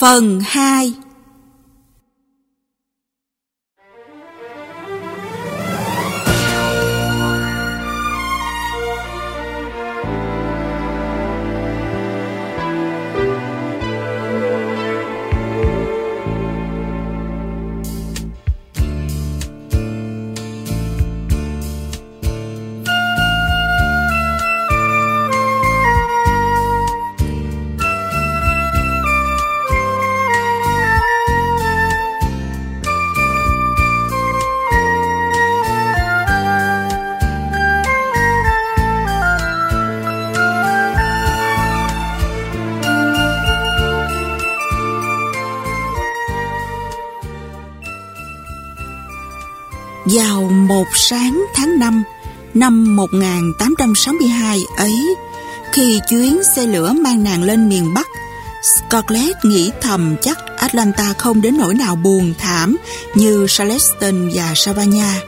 Phần 2 sáng tháng 5 năm 1862 ấy, khi chuyến xe lửa mang nàng lên miền Bắc, Scarlett nghĩ thầm chắc Atlanta không đến nỗi nào buồn thảm như Charleston và Savannah.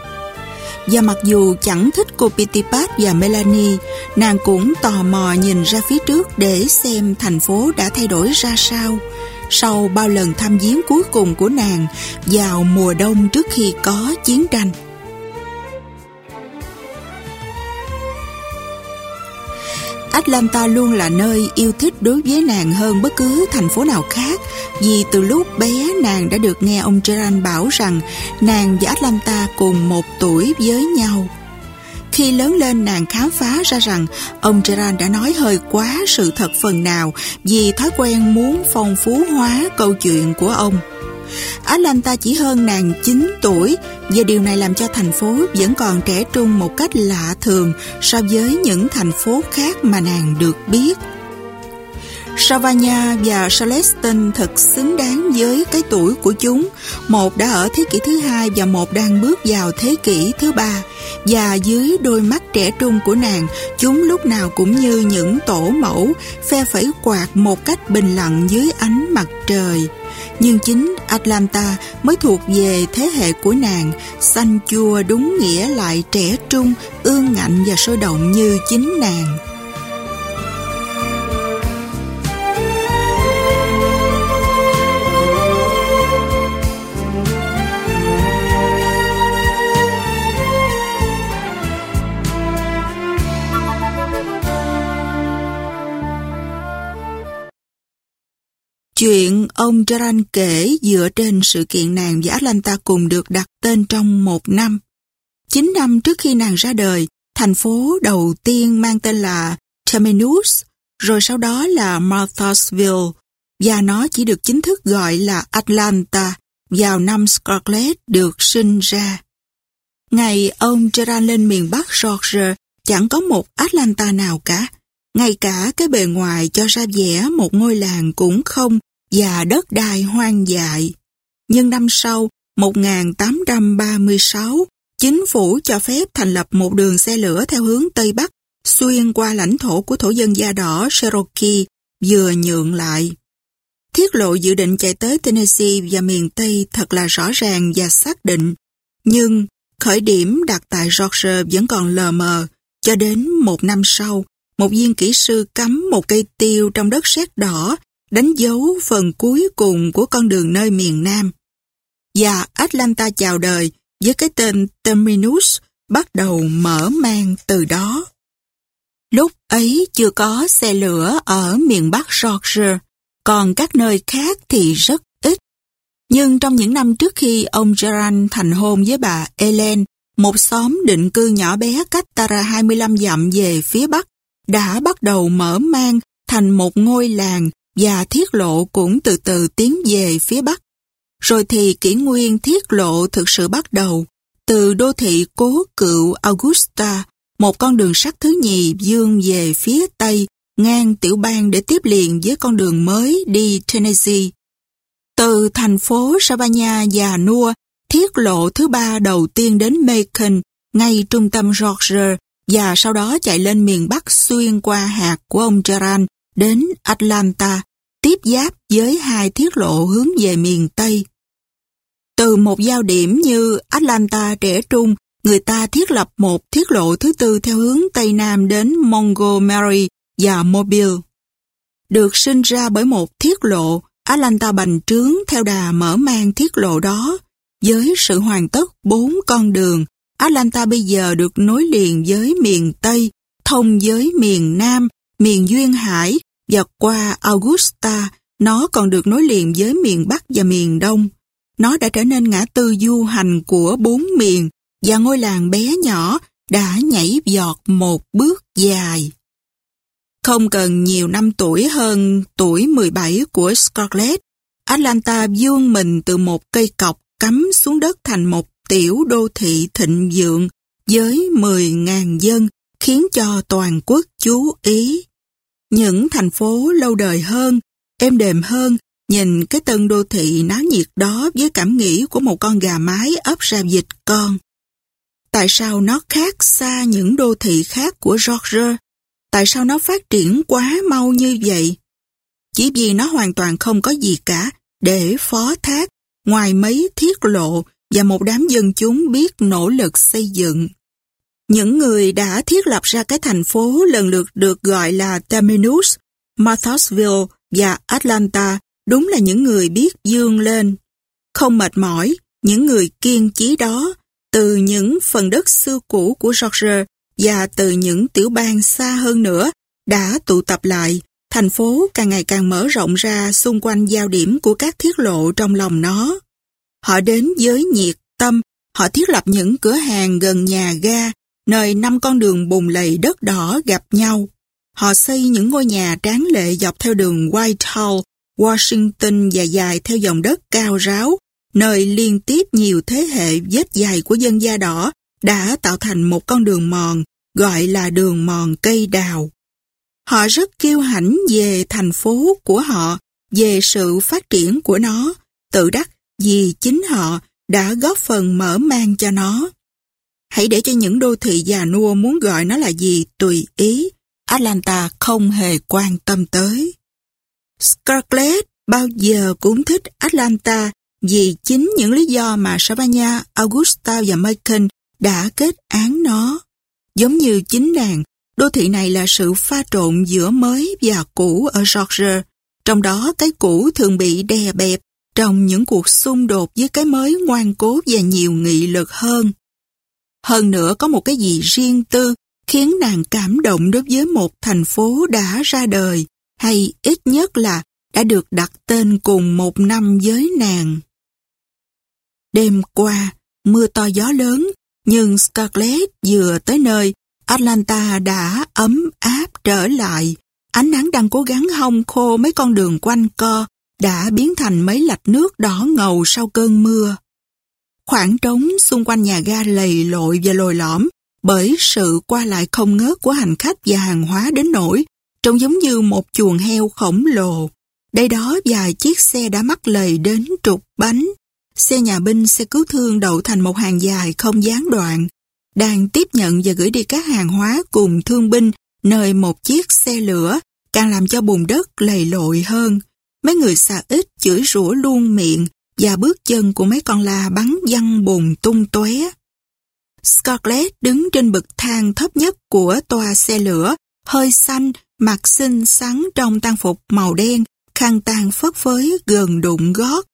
Và mặc dù chẳng thích cô Pitipat và Melanie, nàng cũng tò mò nhìn ra phía trước để xem thành phố đã thay đổi ra sao sau bao lần thăm viếng cuối cùng của nàng vào mùa đông trước khi có chiến tranh. Atlanta luôn là nơi yêu thích đối với nàng hơn bất cứ thành phố nào khác vì từ lúc bé, nàng đã được nghe ông Gerard bảo rằng nàng và Atlanta cùng một tuổi với nhau. Khi lớn lên, nàng khám phá ra rằng ông Gerard đã nói hơi quá sự thật phần nào vì thói quen muốn phong phú hóa câu chuyện của ông. Atlanta chỉ hơn nàng 9 tuổi và điều này làm cho thành phố vẫn còn trẻ trung một cách lạ thường so với những thành phố khác mà nàng được biết. Savannah và Charleston thật xứng đáng với cái tuổi của chúng. Một đã ở thế kỷ thứ hai và một đang bước vào thế kỷ thứ ba. Và dưới đôi mắt trẻ trung của nàng, chúng lúc nào cũng như những tổ mẫu, phe phẩy quạt một cách bình lặng dưới ánh mặt trời. Nhưng chính Atlanta mới thuộc về thế hệ của nàng, xanh chua đúng nghĩa lại trẻ trung, ương ngạnh và sôi động như chính nàng. Chuyện ông Charan kể dựa trên sự kiện nàng và Atlanta cùng được đặt tên trong một năm. Chín năm trước khi nàng ra đời, thành phố đầu tiên mang tên là Terminus, rồi sau đó là Marthasville, và nó chỉ được chính thức gọi là Atlanta vào năm Scarlett được sinh ra. Ngày ông Gerard lên miền Bắc Georgia, chẳng có một Atlanta nào cả. Ngay cả cái bề ngoài cho ra vẻ một ngôi làng cũng không và đất đai hoang dại. Nhưng năm sau, 1836, chính phủ cho phép thành lập một đường xe lửa theo hướng Tây Bắc xuyên qua lãnh thổ của thổ dân da đỏ Cherokee vừa nhượng lại. Thiết lộ dự định chạy tới Tennessee và miền Tây thật là rõ ràng và xác định, nhưng khởi điểm đặt tại Georgia vẫn còn lờ mờ, cho đến một năm sau, một viên kỹ sư cắm một cây tiêu trong đất sét đỏ đánh dấu phần cuối cùng của con đường nơi miền Nam. Và Atlanta chào đời với cái tên Terminus bắt đầu mở mang từ đó. Lúc ấy chưa có xe lửa ở miền Bắc Georgia, còn các nơi khác thì rất ít. Nhưng trong những năm trước khi ông Gerard thành hôn với bà Ellen, một xóm định cư nhỏ bé cách Tara 25 dặm về phía Bắc, đã bắt đầu mở mang thành một ngôi làng và thiết lộ cũng từ từ tiến về phía Bắc. Rồi thì kỷ nguyên thiết lộ thực sự bắt đầu từ đô thị cố cựu Augusta, một con đường sắt thứ nhì dương về phía Tây, ngang tiểu bang để tiếp liền với con đường mới đi Tennessee. Từ thành phố Savannah và Nua, thiết lộ thứ ba đầu tiên đến Macon, ngay trung tâm Georgia, và sau đó chạy lên miền Bắc xuyên qua hạt của ông Gerard đến Atlanta, tiếp giáp với hai thiết lộ hướng về miền Tây. Từ một giao điểm như Atlanta trẻ trung, người ta thiết lập một thiết lộ thứ tư theo hướng Tây Nam đến Montgomery và Mobile. Được sinh ra bởi một thiết lộ, Atlanta bành trướng theo đà mở mang thiết lộ đó. Với sự hoàn tất bốn con đường, Atlanta bây giờ được nối liền với miền Tây, thông với miền Nam, miền Duyên Hải và qua Augusta, nó còn được nối liền với miền Bắc và miền Đông. Nó đã trở nên ngã tư du hành của bốn miền và ngôi làng bé nhỏ đã nhảy giọt một bước dài. Không cần nhiều năm tuổi hơn tuổi 17 của Scarlett, Atlanta vuông mình từ một cây cọc cắm xuống đất thành một tiểu đô thị thịnh vượng với 10.000 dân khiến cho toàn quốc chú ý. Những thành phố lâu đời hơn, êm đềm hơn, nhìn cái tân đô thị náo nhiệt đó với cảm nghĩ của một con gà mái ấp ra dịch con. Tại sao nó khác xa những đô thị khác của Georgia? Tại sao nó phát triển quá mau như vậy? Chỉ vì nó hoàn toàn không có gì cả để phó thác ngoài mấy thiết lộ và một đám dân chúng biết nỗ lực xây dựng. Những người đã thiết lập ra cái thành phố lần lượt được gọi là Terminus, Marthasville và Atlanta đúng là những người biết dương lên. Không mệt mỏi, những người kiên trí đó từ những phần đất xưa cũ của Georgia và từ những tiểu bang xa hơn nữa đã tụ tập lại, thành phố càng ngày càng mở rộng ra xung quanh giao điểm của các thiết lộ trong lòng nó. Họ đến với nhiệt tâm, họ thiết lập những cửa hàng gần nhà ga, nơi năm con đường bùng lầy đất đỏ gặp nhau. Họ xây những ngôi nhà tráng lệ dọc theo đường Whitehall, Washington và dài theo dòng đất cao ráo, nơi liên tiếp nhiều thế hệ vết dài của dân da đỏ đã tạo thành một con đường mòn gọi là đường mòn cây đào. Họ rất kiêu hãnh về thành phố của họ, về sự phát triển của nó, tự đắc vì chính họ đã góp phần mở mang cho nó. Hãy để cho những đô thị già nua muốn gọi nó là gì tùy ý, Atlanta không hề quan tâm tới. Scarlett bao giờ cũng thích Atlanta vì chính những lý do mà Savannah, Augusta và Macon đã kết án nó. Giống như chính nàng, đô thị này là sự pha trộn giữa mới và cũ ở Georgia, trong đó cái cũ thường bị đè bẹp trong những cuộc xung đột với cái mới ngoan cố và nhiều nghị lực hơn. Hơn nữa có một cái gì riêng tư khiến nàng cảm động đối với một thành phố đã ra đời, hay ít nhất là đã được đặt tên cùng một năm với nàng. Đêm qua, mưa to gió lớn, nhưng Scarlett vừa tới nơi, Atlanta đã ấm áp trở lại. Ánh nắng đang cố gắng hong khô mấy con đường quanh co, đã biến thành mấy lạch nước đỏ ngầu sau cơn mưa. Khoảng trống xung quanh nhà ga lầy lội và lồi lõm bởi sự qua lại không ngớt của hành khách và hàng hóa đến nỗi trông giống như một chuồng heo khổng lồ. Đây đó vài chiếc xe đã mắc lầy đến trục bánh. Xe nhà binh, xe cứu thương đậu thành một hàng dài không gián đoạn, đang tiếp nhận và gửi đi các hàng hóa cùng thương binh nơi một chiếc xe lửa càng làm cho bùn đất lầy lội hơn. Mấy người xà ít chửi rủa luôn miệng và bước chân của mấy con la bắn văng bùn tung tóe. Scarlett đứng trên bậc thang thấp nhất của toa xe lửa, hơi xanh, mặt xinh xắn trong tang phục màu đen, khăn tàn phất phới gần đụng gót.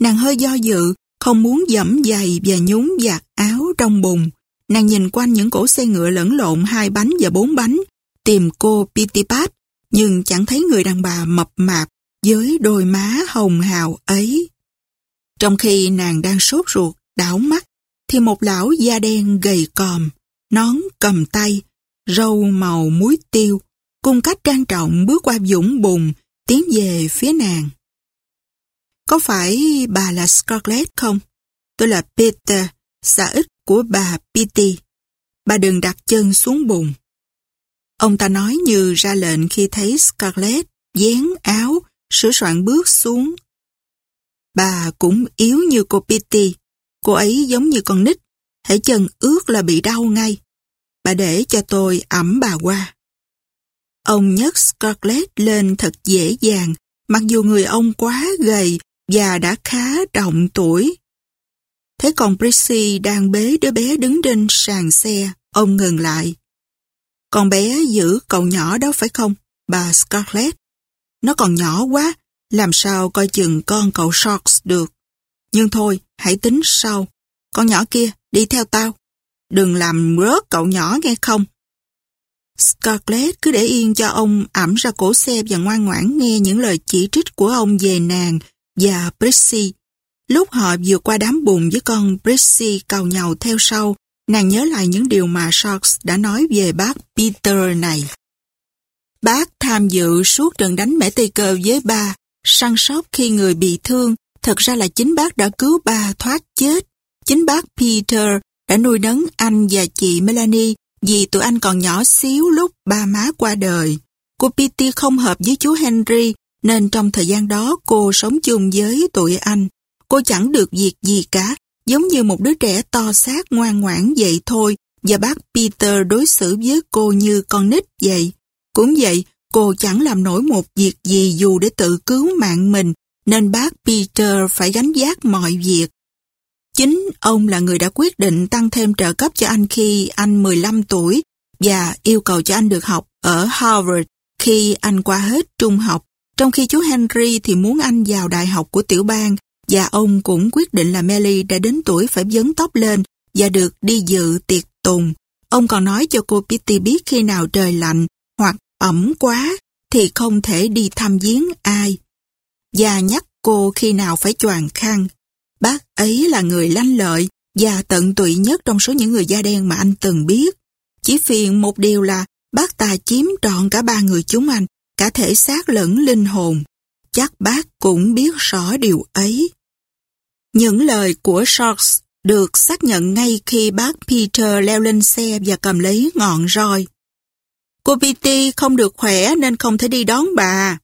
Nàng hơi do dự, không muốn dẫm giày và nhún giặt áo trong bùn. Nàng nhìn quanh những cổ xe ngựa lẫn lộn hai bánh và bốn bánh, tìm cô Pitipat, nhưng chẳng thấy người đàn bà mập mạp với đôi má hồng hào ấy. Trong khi nàng đang sốt ruột, đảo mắt, thì một lão da đen gầy còm, nón cầm tay, râu màu muối tiêu, cung cách trang trọng bước qua dũng bùn, tiến về phía nàng. Có phải bà là Scarlett không? Tôi là Peter, xã ích của bà Petey. Bà đừng đặt chân xuống bùn. Ông ta nói như ra lệnh khi thấy Scarlett dán áo, sửa soạn bước xuống. Bà cũng yếu như cô Pitty. Cô ấy giống như con nít, hãy chân ướt là bị đau ngay. Bà để cho tôi ẩm bà qua. Ông nhấc Scarlett lên thật dễ dàng, mặc dù người ông quá gầy và đã khá động tuổi. Thấy con Prissy đang bế đứa bé đứng trên sàn xe, ông ngừng lại. Con bé giữ cậu nhỏ đó phải không, bà Scarlett? Nó còn nhỏ quá, làm sao coi chừng con cậu Sharks được. Nhưng thôi, hãy tính sau. Con nhỏ kia, đi theo tao. Đừng làm rớt cậu nhỏ nghe không? Scarlett cứ để yên cho ông ẩm ra cổ xe và ngoan ngoãn nghe những lời chỉ trích của ông về nàng và Prissy. Lúc họ vừa qua đám bùn với con Prissy cầu nhau theo sau, nàng nhớ lại những điều mà Sharks đã nói về bác Peter này. Bác tham dự suốt trận đánh mẻ tây cơ với ba, săn sóc khi người bị thương, thật ra là chính bác đã cứu bà thoát chết. Chính bác Peter đã nuôi nấng anh và chị Melanie vì tụi anh còn nhỏ xíu lúc ba má qua đời. Cô Petey không hợp với chú Henry nên trong thời gian đó cô sống chung với tụi anh. Cô chẳng được việc gì cả, giống như một đứa trẻ to xác ngoan ngoãn vậy thôi và bác Peter đối xử với cô như con nít vậy. Cũng vậy, cô chẳng làm nổi một việc gì dù để tự cứu mạng mình nên bác Peter phải gánh vác mọi việc. Chính ông là người đã quyết định tăng thêm trợ cấp cho anh khi anh 15 tuổi và yêu cầu cho anh được học ở Harvard khi anh qua hết trung học, trong khi chú Henry thì muốn anh vào đại học của tiểu bang và ông cũng quyết định là Melly đã đến tuổi phải vấn tóc lên và được đi dự tiệc tùng. Ông còn nói cho cô Pitty biết khi nào trời lạnh ẩm quá thì không thể đi thăm viếng ai. Và nhắc cô khi nào phải choàng khăn. Bác ấy là người lanh lợi và tận tụy nhất trong số những người da đen mà anh từng biết. Chỉ phiền một điều là bác ta chiếm trọn cả ba người chúng anh, cả thể xác lẫn linh hồn. Chắc bác cũng biết rõ điều ấy. Những lời của Sharks được xác nhận ngay khi bác Peter leo lên xe và cầm lấy ngọn roi. Cô Petey không được khỏe nên không thể đi đón bà.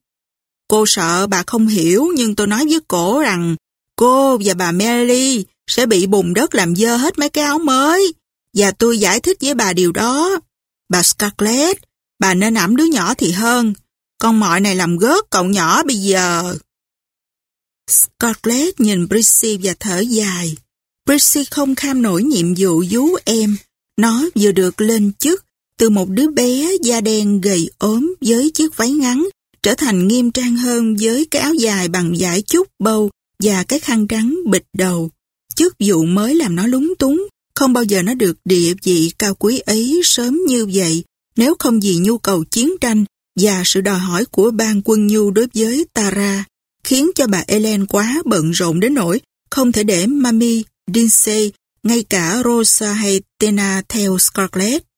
Cô sợ bà không hiểu nhưng tôi nói với cổ rằng cô và bà Melly sẽ bị bùn đất làm dơ hết mấy cái áo mới. Và tôi giải thích với bà điều đó. Bà Scarlett, bà nên ẩm đứa nhỏ thì hơn. Con mọi này làm gớt cậu nhỏ bây giờ. Scarlett nhìn Prissy và thở dài. Prissy không kham nổi nhiệm vụ vú em. Nó vừa được lên chức từ một đứa bé da đen gầy ốm với chiếc váy ngắn trở thành nghiêm trang hơn với cái áo dài bằng vải chút bâu và cái khăn trắng bịt đầu. Chức vụ mới làm nó lúng túng, không bao giờ nó được địa vị cao quý ấy sớm như vậy nếu không vì nhu cầu chiến tranh và sự đòi hỏi của ban quân nhu đối với Tara khiến cho bà Ellen quá bận rộn đến nỗi không thể để Mami, Dinsey, ngay cả Rosa hay Tena theo Scarlett.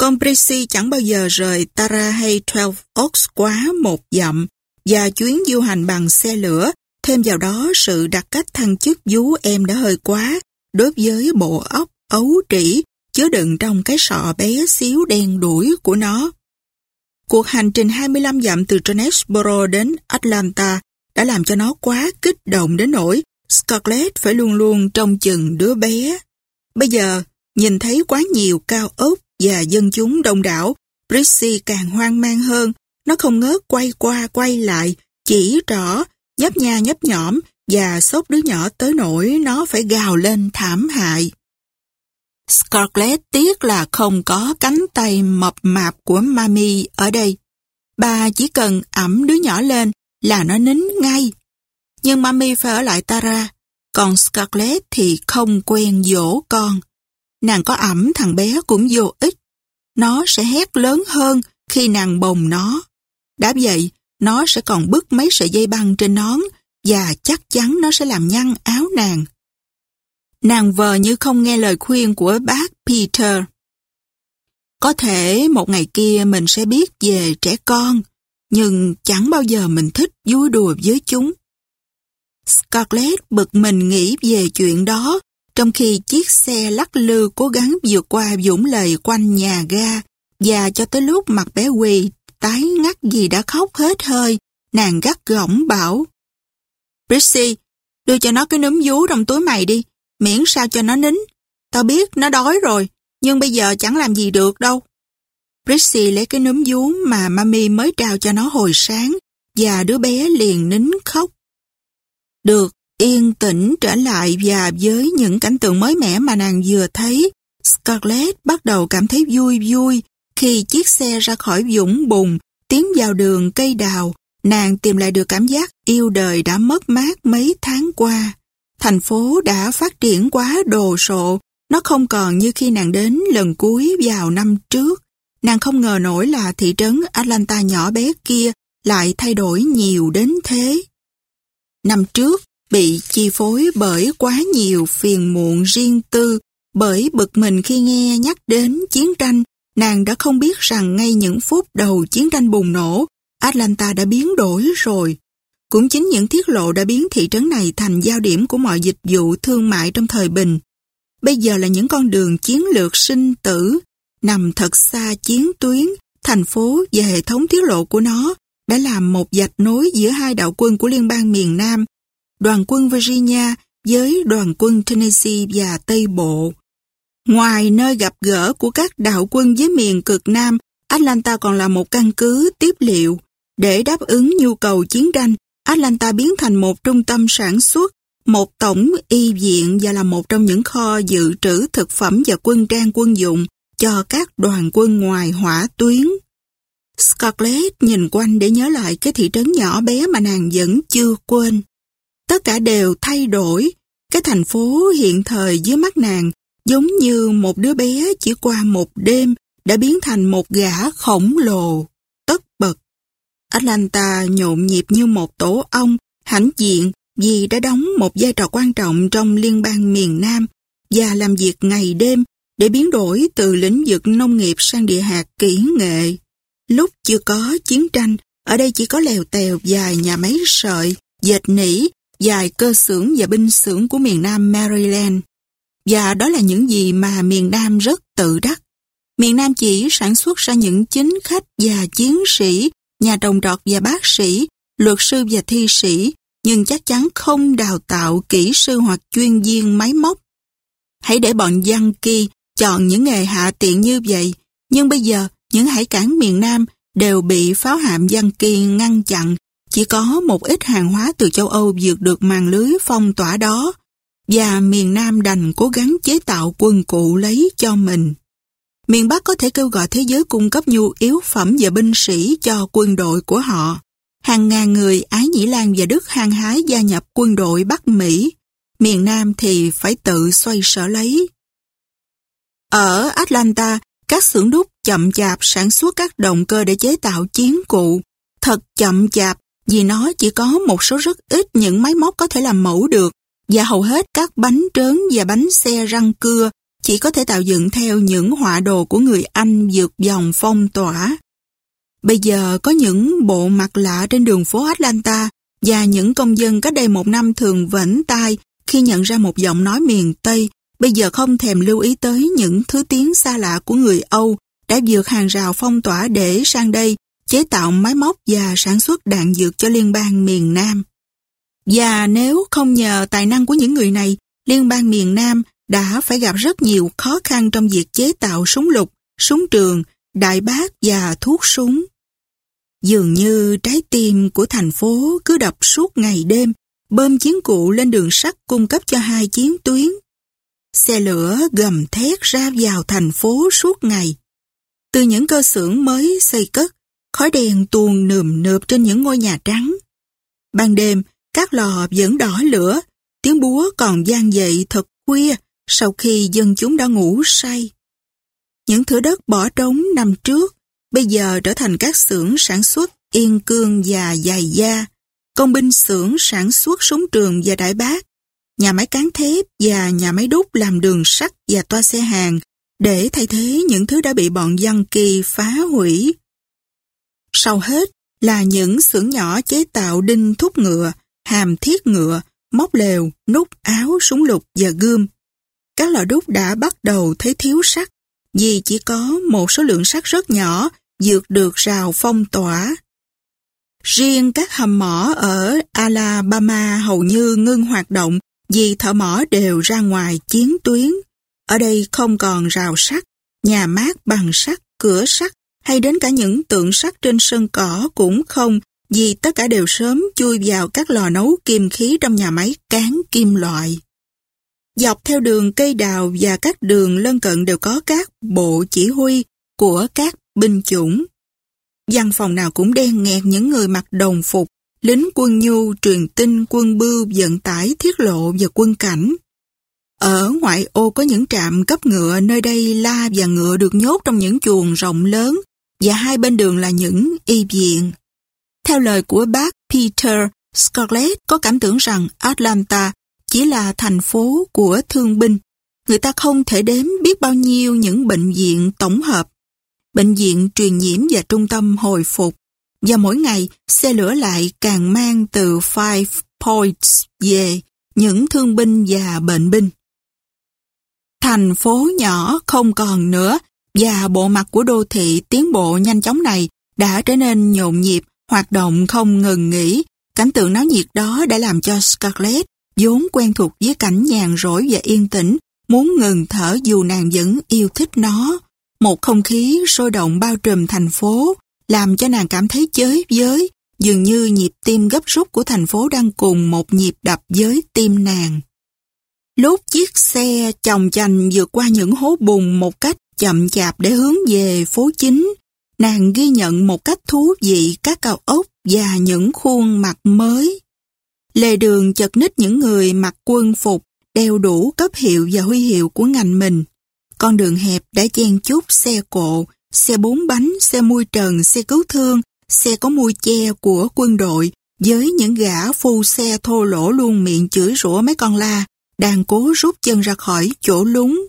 Con Prissy chẳng bao giờ rời Tara hay Twelve Oaks quá một dặm và chuyến du hành bằng xe lửa, thêm vào đó sự đặt cách thăng chức vú em đã hơi quá đối với bộ óc ấu trĩ chứa đựng trong cái sọ bé xíu đen đuổi của nó. Cuộc hành trình 25 dặm từ Jonesboro đến Atlanta đã làm cho nó quá kích động đến nỗi Scarlett phải luôn luôn trông chừng đứa bé. Bây giờ, nhìn thấy quá nhiều cao ốc và dân chúng đông đảo, Prissy càng hoang mang hơn. Nó không ngớt quay qua quay lại, chỉ rõ, nhấp nha nhấp nhõm và sốt đứa nhỏ tới nỗi nó phải gào lên thảm hại. Scarlett tiếc là không có cánh tay mập mạp của Mami ở đây. Bà chỉ cần ẩm đứa nhỏ lên là nó nín ngay. Nhưng Mami phải ở lại Tara, còn Scarlett thì không quen dỗ con. Nàng có ẩm thằng bé cũng vô ích. Nó sẽ hét lớn hơn khi nàng bồng nó. Đã vậy, nó sẽ còn bứt mấy sợi dây băng trên nón và chắc chắn nó sẽ làm nhăn áo nàng. Nàng vờ như không nghe lời khuyên của bác Peter. Có thể một ngày kia mình sẽ biết về trẻ con, nhưng chẳng bao giờ mình thích vui đùa với chúng. Scarlett bực mình nghĩ về chuyện đó, trong khi chiếc xe lắc lư cố gắng vượt qua dũng lời quanh nhà ga, và cho tới lúc mặt bé quỳ tái ngắt gì đã khóc hết hơi, nàng gắt gỏng bảo. Prissy, đưa cho nó cái núm vú trong túi mày đi, miễn sao cho nó nín. Tao biết nó đói rồi, nhưng bây giờ chẳng làm gì được đâu. Prissy lấy cái núm vú mà Mami mới trao cho nó hồi sáng và đứa bé liền nín khóc. Được yên tĩnh trở lại và với những cảnh tượng mới mẻ mà nàng vừa thấy, Scarlett bắt đầu cảm thấy vui vui khi chiếc xe ra khỏi dũng bùn tiến vào đường cây đào nàng tìm lại được cảm giác yêu đời đã mất mát mấy tháng qua. Thành phố đã phát triển quá đồ sộ, nó không còn như khi nàng đến lần cuối vào năm trước. Nàng không ngờ nổi là thị trấn Atlanta nhỏ bé kia lại thay đổi nhiều đến thế. Năm trước, bị chi phối bởi quá nhiều phiền muộn riêng tư, bởi bực mình khi nghe nhắc đến chiến tranh, nàng đã không biết rằng ngay những phút đầu chiến tranh bùng nổ, Atlanta đã biến đổi rồi. Cũng chính những tiết lộ đã biến thị trấn này thành giao điểm của mọi dịch vụ thương mại trong thời bình. Bây giờ là những con đường chiến lược sinh tử, nằm thật xa chiến tuyến, thành phố và hệ thống tiết lộ của nó đã làm một dạch nối giữa hai đạo quân của liên bang miền Nam, đoàn quân Virginia với đoàn quân Tennessee và Tây Bộ. Ngoài nơi gặp gỡ của các đạo quân với miền cực Nam, Atlanta còn là một căn cứ tiếp liệu. Để đáp ứng nhu cầu chiến tranh, Atlanta biến thành một trung tâm sản xuất, một tổng y viện và là một trong những kho dự trữ thực phẩm và quân trang quân dụng cho các đoàn quân ngoài hỏa tuyến. Scarlett nhìn quanh để nhớ lại cái thị trấn nhỏ bé mà nàng vẫn chưa quên. Tất cả đều thay đổi. Cái thành phố hiện thời dưới mắt nàng giống như một đứa bé chỉ qua một đêm đã biến thành một gã khổng lồ, tất bật. Atlanta nhộn nhịp như một tổ ong, hãnh diện vì đã đóng một vai trò quan trọng trong liên bang miền Nam và làm việc ngày đêm để biến đổi từ lĩnh vực nông nghiệp sang địa hạt kỹ nghệ. Lúc chưa có chiến tranh, ở đây chỉ có lèo tèo và nhà máy sợi, dệt nỉ, dài cơ xưởng và binh xưởng của miền Nam Maryland. Và đó là những gì mà miền Nam rất tự đắc. Miền Nam chỉ sản xuất ra những chính khách và chiến sĩ, nhà đồng trọt và bác sĩ, luật sư và thi sĩ, nhưng chắc chắn không đào tạo kỹ sư hoặc chuyên viên máy móc. Hãy để bọn dân kia chọn những nghề hạ tiện như vậy, nhưng bây giờ những hải cảng miền Nam đều bị pháo hạm dân kỳ ngăn chặn, chỉ có một ít hàng hóa từ châu Âu vượt được màn lưới phong tỏa đó, và miền Nam đành cố gắng chế tạo quân cụ lấy cho mình. Miền Bắc có thể kêu gọi thế giới cung cấp nhu yếu phẩm và binh sĩ cho quân đội của họ. Hàng ngàn người Ái Nhĩ Lan và Đức hăng hái gia nhập quân đội Bắc Mỹ. Miền Nam thì phải tự xoay sở lấy. Ở Atlanta, các xưởng đúc chậm chạp sản xuất các động cơ để chế tạo chiến cụ. Thật chậm chạp vì nó chỉ có một số rất ít những máy móc có thể làm mẫu được. Và hầu hết các bánh trớn và bánh xe răng cưa chỉ có thể tạo dựng theo những họa đồ của người Anh vượt dòng phong tỏa. Bây giờ có những bộ mặt lạ trên đường phố Atlanta và những công dân cách đây một năm thường vẫn tai khi nhận ra một giọng nói miền Tây. Bây giờ không thèm lưu ý tới những thứ tiếng xa lạ của người Âu đã vượt hàng rào phong tỏa để sang đây chế tạo máy móc và sản xuất đạn dược cho liên bang miền Nam. Và nếu không nhờ tài năng của những người này, liên bang miền Nam đã phải gặp rất nhiều khó khăn trong việc chế tạo súng lục, súng trường, đại bác và thuốc súng. Dường như trái tim của thành phố cứ đập suốt ngày đêm, bơm chiến cụ lên đường sắt cung cấp cho hai chiến tuyến. Xe lửa gầm thét ra vào thành phố suốt ngày. Từ những cơ xưởng mới xây cất, khói đèn tuồn nườm nượp trên những ngôi nhà trắng. Ban đêm, các lò vẫn đỏ lửa, tiếng búa còn gian dậy thật khuya sau khi dân chúng đã ngủ say. Những thửa đất bỏ trống năm trước, bây giờ trở thành các xưởng sản xuất yên cương và dài da, công binh xưởng sản xuất súng trường và đại bác, nhà máy cán thép và nhà máy đúc làm đường sắt và toa xe hàng để thay thế những thứ đã bị bọn dân kỳ phá hủy. Sau hết là những xưởng nhỏ chế tạo đinh thúc ngựa, hàm thiết ngựa, móc lều, nút áo, súng lục và gươm. Các lò đúc đã bắt đầu thấy thiếu sắt vì chỉ có một số lượng sắt rất nhỏ vượt được rào phong tỏa. Riêng các hầm mỏ ở Alabama hầu như ngưng hoạt động vì thợ mỏ đều ra ngoài chiến tuyến. Ở đây không còn rào sắt, nhà mát bằng sắt, cửa sắt hay đến cả những tượng sắt trên sân cỏ cũng không vì tất cả đều sớm chui vào các lò nấu kim khí trong nhà máy cán kim loại. Dọc theo đường cây đào và các đường lân cận đều có các bộ chỉ huy của các binh chủng. văn phòng nào cũng đen nghẹt những người mặc đồng phục, lính quân nhu, truyền tin, quân bưu, vận tải, thiết lộ và quân cảnh. Ở ngoại ô có những trạm cấp ngựa, nơi đây la và ngựa được nhốt trong những chuồng rộng lớn, và hai bên đường là những y viện. Theo lời của bác Peter, Scarlett có cảm tưởng rằng Atlanta chỉ là thành phố của thương binh. Người ta không thể đếm biết bao nhiêu những bệnh viện tổng hợp, bệnh viện truyền nhiễm và trung tâm hồi phục. Và mỗi ngày, xe lửa lại càng mang từ Five Points về những thương binh và bệnh binh. Thành phố nhỏ không còn nữa và bộ mặt của đô thị tiến bộ nhanh chóng này đã trở nên nhộn nhịp, hoạt động không ngừng nghỉ. Cảnh tượng náo nhiệt đó đã làm cho Scarlett vốn quen thuộc với cảnh nhàn rỗi và yên tĩnh, muốn ngừng thở dù nàng vẫn yêu thích nó. Một không khí sôi động bao trùm thành phố, làm cho nàng cảm thấy chới với, dường như nhịp tim gấp rút của thành phố đang cùng một nhịp đập với tim nàng. Lúc chiếc xe chồng chành vượt qua những hố bùn một cách chậm chạp để hướng về phố chính, nàng ghi nhận một cách thú vị các cao ốc và những khuôn mặt mới. Lề đường chật ních những người mặc quân phục, đeo đủ cấp hiệu và huy hiệu của ngành mình. Con đường hẹp đã chen chúc xe cộ, xe bốn bánh, xe mui trần, xe cứu thương, xe có mui che của quân đội, với những gã phu xe thô lỗ luôn miệng chửi rủa mấy con la, đang cố rút chân ra khỏi chỗ lúng.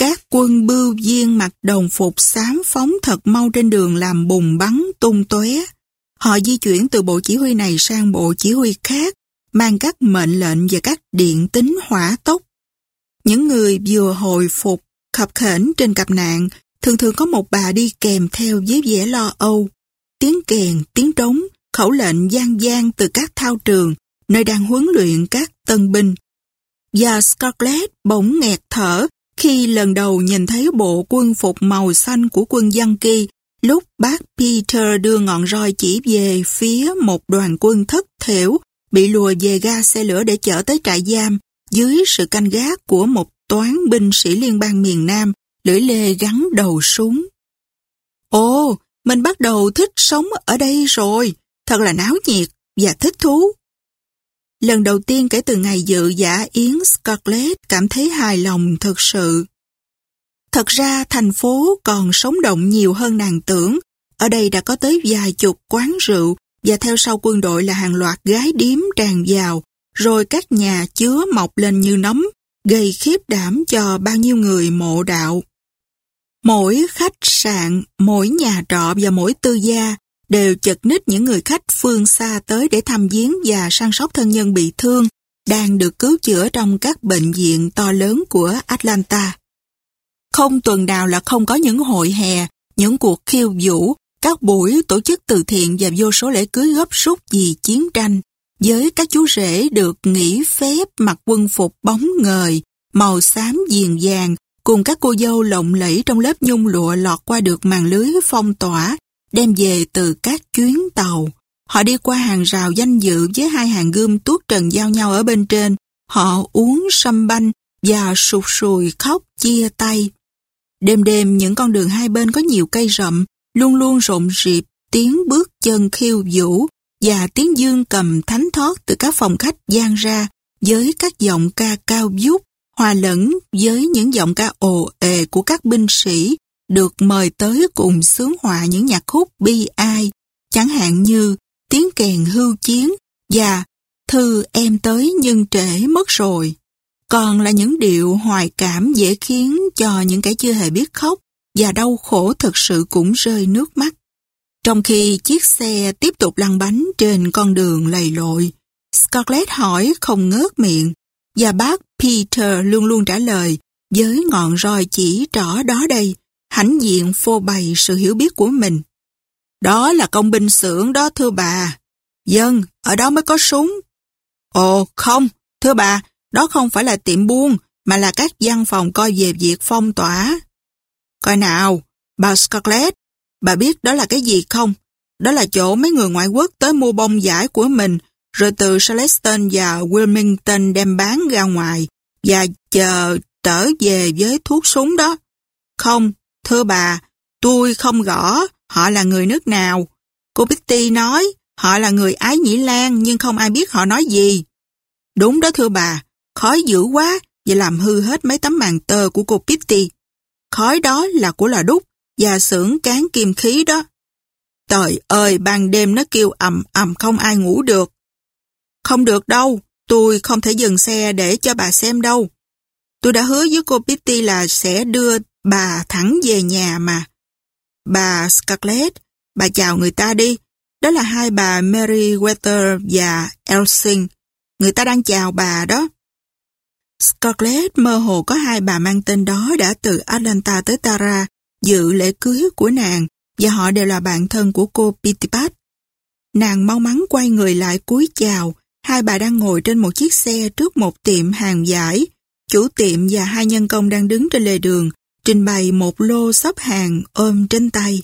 Các quân bưu viên mặc đồng phục xám phóng thật mau trên đường làm bùng bắn tung tóe. Họ di chuyển từ bộ chỉ huy này sang bộ chỉ huy khác, mang các mệnh lệnh và các điện tính hỏa tốc. Những người vừa hồi phục, khập khểnh trên cặp nạn, thường thường có một bà đi kèm theo với vẻ lo âu. Tiếng kèn, tiếng trống, khẩu lệnh gian gian từ các thao trường, nơi đang huấn luyện các tân binh. Và Scarlett bỗng nghẹt thở khi lần đầu nhìn thấy bộ quân phục màu xanh của quân dân kỳ lúc bác Peter đưa ngọn roi chỉ về phía một đoàn quân thất thểu bị lùa về ga xe lửa để chở tới trại giam dưới sự canh gác của một toán binh sĩ liên bang miền Nam lưỡi lê gắn đầu súng. Ồ, mình bắt đầu thích sống ở đây rồi, thật là náo nhiệt và thích thú. Lần đầu tiên kể từ ngày dự giả yến Scarlett cảm thấy hài lòng thật sự. Thật ra thành phố còn sống động nhiều hơn nàng tưởng. Ở đây đã có tới vài chục quán rượu và theo sau quân đội là hàng loạt gái điếm tràn vào, rồi các nhà chứa mọc lên như nấm, gây khiếp đảm cho bao nhiêu người mộ đạo. Mỗi khách sạn, mỗi nhà trọ và mỗi tư gia đều chật ních những người khách phương xa tới để thăm viếng và săn sóc thân nhân bị thương, đang được cứu chữa trong các bệnh viện to lớn của Atlanta. Không tuần nào là không có những hội hè, những cuộc khiêu vũ, các buổi tổ chức từ thiện và vô số lễ cưới gấp rút vì chiến tranh. Với các chú rể được nghỉ phép mặc quân phục bóng ngời, màu xám diền vàng, cùng các cô dâu lộng lẫy trong lớp nhung lụa lọt qua được màn lưới phong tỏa đem về từ các chuyến tàu. Họ đi qua hàng rào danh dự với hai hàng gươm tuốt trần giao nhau ở bên trên. Họ uống sâm banh và sụt sùi khóc chia tay. Đêm đêm những con đường hai bên có nhiều cây rậm, luôn luôn rộn rịp, tiếng bước chân khiêu vũ và tiếng dương cầm thánh thót từ các phòng khách gian ra với các giọng ca cao vút hòa lẫn với những giọng ca ồ ề của các binh sĩ được mời tới cùng sướng họa những nhạc khúc bi ai, chẳng hạn như tiếng kèn hưu chiến và thư em tới nhưng trễ mất rồi. Còn là những điệu hoài cảm dễ khiến cho những kẻ chưa hề biết khóc và đau khổ thật sự cũng rơi nước mắt. Trong khi chiếc xe tiếp tục lăn bánh trên con đường lầy lội, Scarlett hỏi không ngớt miệng, và bác Peter luôn luôn trả lời với ngọn roi chỉ trỏ đó đây, hãnh diện phô bày sự hiểu biết của mình. Đó là công binh xưởng đó thưa bà. Dân, ở đó mới có súng. Ồ, không, thưa bà, đó không phải là tiệm buôn, mà là các văn phòng coi về việc phong tỏa. Coi nào, bà Scarlett, bà biết đó là cái gì không? Đó là chỗ mấy người ngoại quốc tới mua bông giải của mình, rồi từ Charleston và Wilmington đem bán ra ngoài, và chờ trở về với thuốc súng đó. Không, Thưa bà, tôi không rõ họ là người nước nào. Cô Bitty nói, họ là người Ái Nhĩ Lan nhưng không ai biết họ nói gì. Đúng đó thưa bà, khói dữ quá và làm hư hết mấy tấm màn tờ của cô Pitty. Khói đó là của lò đúc và xưởng cán kim khí đó. Trời ơi, ban đêm nó kêu ầm ầm không ai ngủ được. Không được đâu, tôi không thể dừng xe để cho bà xem đâu. Tôi đã hứa với cô Pitty là sẽ đưa bà thẳng về nhà mà. Bà Scarlett, bà chào người ta đi. Đó là hai bà Mary Weather và Elsing. Người ta đang chào bà đó. Scarlett mơ hồ có hai bà mang tên đó đã từ Atlanta tới Tara dự lễ cưới của nàng và họ đều là bạn thân của cô Pitipat. Nàng mau mắn quay người lại cúi chào, hai bà đang ngồi trên một chiếc xe trước một tiệm hàng giải. Chủ tiệm và hai nhân công đang đứng trên lề đường, trình bày một lô sắp hàng ôm trên tay.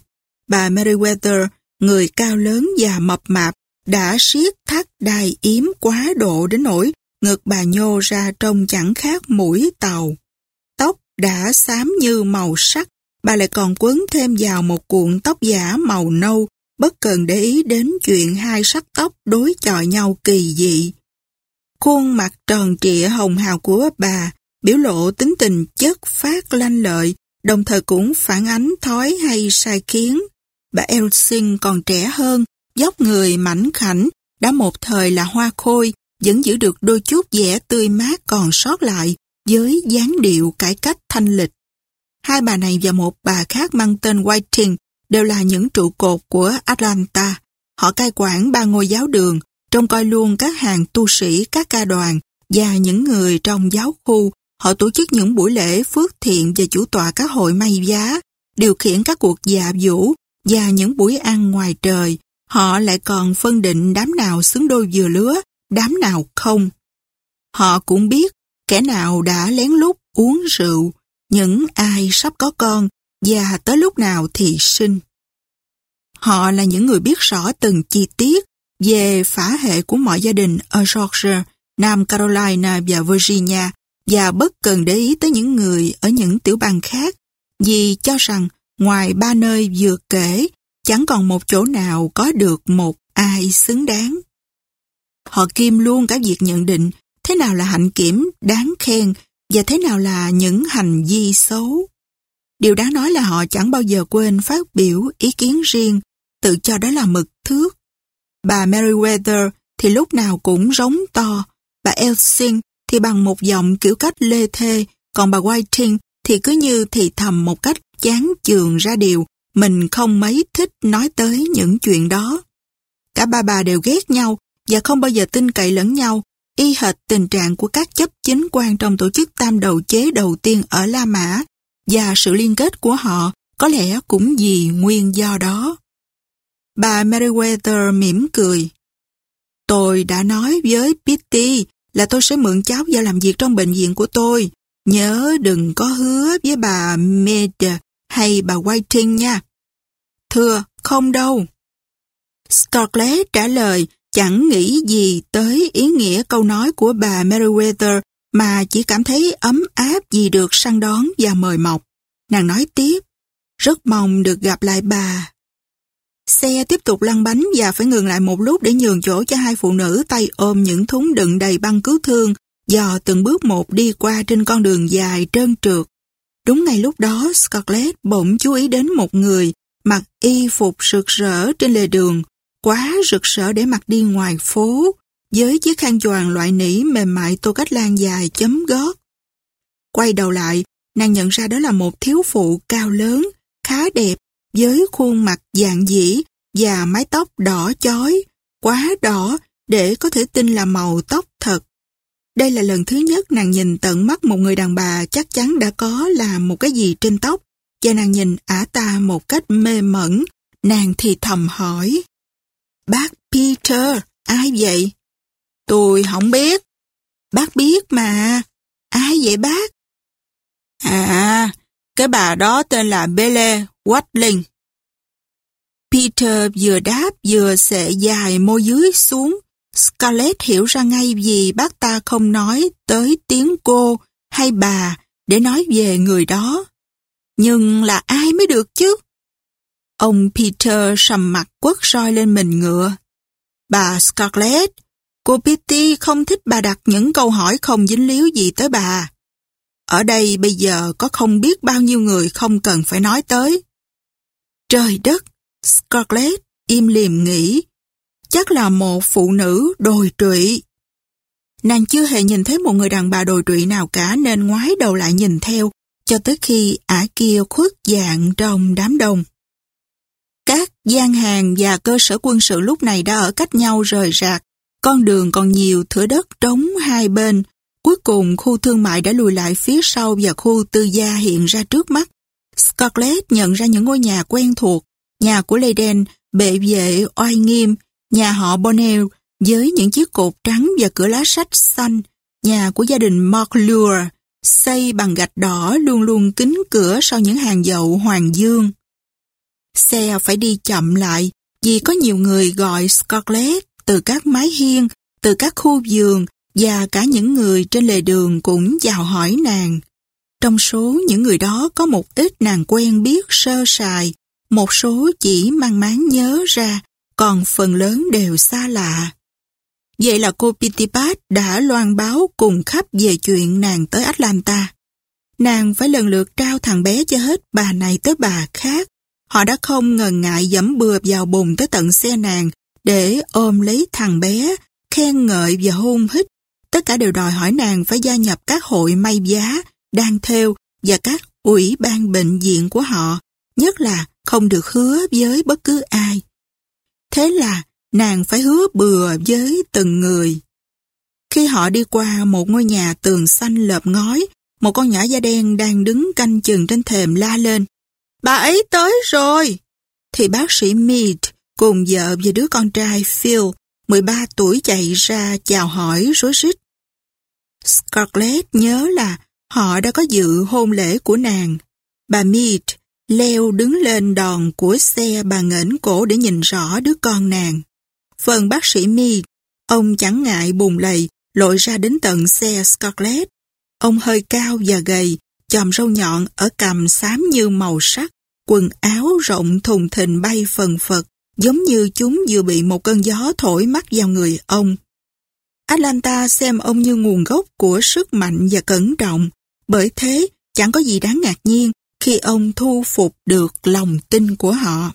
Bà Meriwether, người cao lớn và mập mạp, đã siết thắt đai yếm quá độ đến nỗi ngực bà nhô ra trông chẳng khác mũi tàu. Tóc đã xám như màu sắc, bà lại còn quấn thêm vào một cuộn tóc giả màu nâu, bất cần để ý đến chuyện hai sắc tóc đối chọi nhau kỳ dị. Khuôn mặt tròn trịa hồng hào của bà, biểu lộ tính tình chất phát lanh lợi, đồng thời cũng phản ánh thói hay sai khiến. Bà elsin còn trẻ hơn, dốc người mảnh khảnh, đã một thời là hoa khôi, vẫn giữ được đôi chút vẻ tươi mát còn sót lại với dáng điệu cải cách thanh lịch. Hai bà này và một bà khác mang tên Whiting đều là những trụ cột của Atlanta. Họ cai quản ba ngôi giáo đường, trông coi luôn các hàng tu sĩ, các ca đoàn và những người trong giáo khu. Họ tổ chức những buổi lễ phước thiện và chủ tọa các hội may giá, điều khiển các cuộc dạ vũ và những buổi ăn ngoài trời. Họ lại còn phân định đám nào xứng đôi vừa lứa, đám nào không. Họ cũng biết kẻ nào đã lén lút uống rượu, những ai sắp có con và tới lúc nào thì sinh. Họ là những người biết rõ từng chi tiết về phả hệ của mọi gia đình ở Georgia, Nam Carolina và Virginia và bất cần để ý tới những người ở những tiểu bang khác vì cho rằng ngoài ba nơi vừa kể chẳng còn một chỗ nào có được một ai xứng đáng. Họ kim luôn cả việc nhận định thế nào là hạnh kiểm đáng khen và thế nào là những hành vi xấu. Điều đáng nói là họ chẳng bao giờ quên phát biểu ý kiến riêng, tự cho đó là mực thước. Bà Meriwether thì lúc nào cũng rống to, bà Elsing thì bằng một giọng kiểu cách lê thê, còn bà Whiting thì cứ như thì thầm một cách chán chường ra điều, mình không mấy thích nói tới những chuyện đó. Cả ba bà đều ghét nhau và không bao giờ tin cậy lẫn nhau, y hệt tình trạng của các chấp chính quan trong tổ chức tam đầu chế đầu tiên ở La Mã và sự liên kết của họ có lẽ cũng vì nguyên do đó. Bà Meriwether mỉm cười. Tôi đã nói với Pitty là tôi sẽ mượn cháu vào làm việc trong bệnh viện của tôi. Nhớ đừng có hứa với bà Med hay bà Whiting nha. Thưa, không đâu. Scarlett trả lời chẳng nghĩ gì tới ý nghĩa câu nói của bà Meriwether mà chỉ cảm thấy ấm áp vì được săn đón và mời mọc. Nàng nói tiếp, rất mong được gặp lại bà. Xe tiếp tục lăn bánh và phải ngừng lại một lúc để nhường chỗ cho hai phụ nữ tay ôm những thúng đựng đầy băng cứu thương dò từng bước một đi qua trên con đường dài trơn trượt. Đúng ngay lúc đó Scarlett bỗng chú ý đến một người mặc y phục rực rỡ trên lề đường, quá rực rỡ để mặc đi ngoài phố, với chiếc khăn choàng loại nỉ mềm mại tô cách lan dài chấm gót. Quay đầu lại, nàng nhận ra đó là một thiếu phụ cao lớn, khá đẹp, với khuôn mặt dạng dĩ và mái tóc đỏ chói, quá đỏ để có thể tin là màu tóc thật. Đây là lần thứ nhất nàng nhìn tận mắt một người đàn bà chắc chắn đã có là một cái gì trên tóc, và nàng nhìn ả ta một cách mê mẩn, nàng thì thầm hỏi. Bác Peter, ai vậy? Tôi không biết. Bác biết mà. Ai vậy bác? À, cái bà đó tên là Belle Watling. Peter vừa đáp vừa sệ dài môi dưới xuống. Scarlett hiểu ra ngay vì bác ta không nói tới tiếng cô hay bà để nói về người đó. Nhưng là ai mới được chứ? Ông Peter sầm mặt quất roi lên mình ngựa. Bà Scarlett, cô Pitty không thích bà đặt những câu hỏi không dính líu gì tới bà. Ở đây bây giờ có không biết bao nhiêu người không cần phải nói tới. Trời đất, Scarlett im liềm nghĩ, chắc là một phụ nữ đồi trụy. Nàng chưa hề nhìn thấy một người đàn bà đồi trụy nào cả nên ngoái đầu lại nhìn theo cho tới khi ả kia khuất dạng trong đám đông. Các gian hàng và cơ sở quân sự lúc này đã ở cách nhau rời rạc, con đường còn nhiều thửa đất trống hai bên. Cuối cùng khu thương mại đã lùi lại phía sau và khu tư gia hiện ra trước mắt. Scarlett nhận ra những ngôi nhà quen thuộc, nhà của Leyden, bệ vệ oai nghiêm, nhà họ Bonnell với những chiếc cột trắng và cửa lá sách xanh, nhà của gia đình McClure, xây bằng gạch đỏ luôn luôn kín cửa sau những hàng dậu hoàng dương. Xe phải đi chậm lại vì có nhiều người gọi Scarlett từ các mái hiên, từ các khu vườn và cả những người trên lề đường cũng chào hỏi nàng. Trong số những người đó có một ít nàng quen biết sơ sài, một số chỉ mang máng nhớ ra, còn phần lớn đều xa lạ. Vậy là cô Pitipat đã loan báo cùng khắp về chuyện nàng tới Atlanta. Nàng phải lần lượt trao thằng bé cho hết bà này tới bà khác. Họ đã không ngần ngại dẫm bừa vào bùn tới tận xe nàng để ôm lấy thằng bé, khen ngợi và hôn hít. Tất cả đều đòi hỏi nàng phải gia nhập các hội may giá, đang theo và các ủy ban bệnh viện của họ, nhất là không được hứa với bất cứ ai. Thế là nàng phải hứa bừa với từng người. Khi họ đi qua một ngôi nhà tường xanh lợp ngói, một con nhỏ da đen đang đứng canh chừng trên thềm la lên. Bà ấy tới rồi! Thì bác sĩ Mead cùng vợ và đứa con trai Phil, 13 tuổi chạy ra chào hỏi rối rít. Scarlett nhớ là họ đã có dự hôn lễ của nàng. Bà Mead leo đứng lên đòn của xe bà ngẩng cổ để nhìn rõ đứa con nàng. Phần bác sĩ Mead, ông chẳng ngại bùng lầy, lội ra đến tận xe Scarlett. Ông hơi cao và gầy, chòm râu nhọn ở cằm xám như màu sắc, quần áo rộng thùng thình bay phần phật, giống như chúng vừa bị một cơn gió thổi mắt vào người ông. Atlanta xem ông như nguồn gốc của sức mạnh và cẩn trọng, bởi thế chẳng có gì đáng ngạc nhiên khi ông thu phục được lòng tin của họ.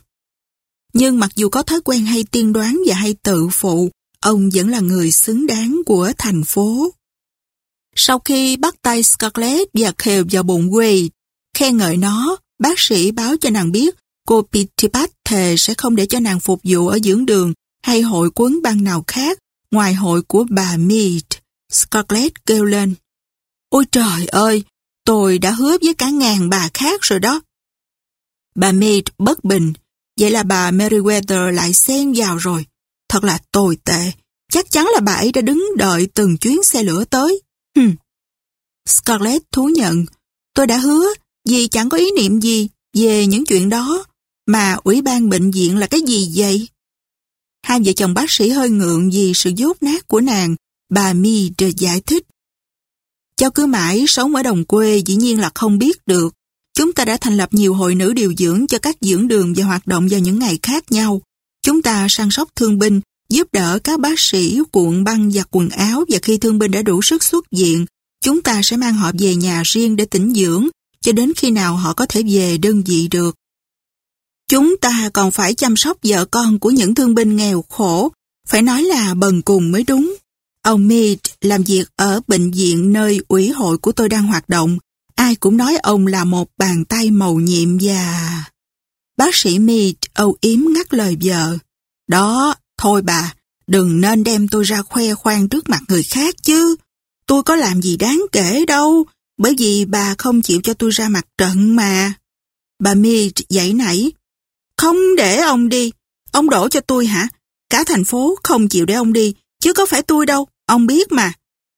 Nhưng mặc dù có thói quen hay tiên đoán và hay tự phụ, ông vẫn là người xứng đáng của thành phố. Sau khi bắt tay Scarlett và khều vào bụng Wade, khen ngợi nó, bác sĩ báo cho nàng biết cô Pitipat thề sẽ không để cho nàng phục vụ ở dưỡng đường hay hội quấn băng nào khác ngoài hội của bà Mead. Scarlett kêu lên. Ôi trời ơi, tôi đã hứa với cả ngàn bà khác rồi đó. Bà Mead bất bình, vậy là bà Meriwether lại xen vào rồi. Thật là tồi tệ, chắc chắn là bà ấy đã đứng đợi từng chuyến xe lửa tới. Hừm. Scarlett thú nhận, tôi đã hứa vì chẳng có ý niệm gì về những chuyện đó, mà ủy ban bệnh viện là cái gì vậy? Hai vợ chồng bác sĩ hơi ngượng vì sự dốt nát của nàng, bà Mead giải thích. Cháu cứ mãi sống ở đồng quê dĩ nhiên là không biết được. Chúng ta đã thành lập nhiều hội nữ điều dưỡng cho các dưỡng đường và hoạt động vào những ngày khác nhau. Chúng ta săn sóc thương binh, giúp đỡ các bác sĩ cuộn băng giặt quần áo và khi thương binh đã đủ sức xuất viện, chúng ta sẽ mang họ về nhà riêng để tĩnh dưỡng cho đến khi nào họ có thể về đơn vị được. Chúng ta còn phải chăm sóc vợ con của những thương binh nghèo khổ, phải nói là bần cùng mới đúng. Ông Mead làm việc ở bệnh viện nơi ủy hội của tôi đang hoạt động. Ai cũng nói ông là một bàn tay màu nhiệm và... Bác sĩ Mead âu yếm ngắt lời vợ. Đó, thôi bà, đừng nên đem tôi ra khoe khoang trước mặt người khác chứ. Tôi có làm gì đáng kể đâu, bởi vì bà không chịu cho tôi ra mặt trận mà. Bà Mead dậy nảy. Không để ông đi. Ông đổ cho tôi hả? Cả thành phố không chịu để ông đi, chứ có phải tôi đâu, ông biết mà.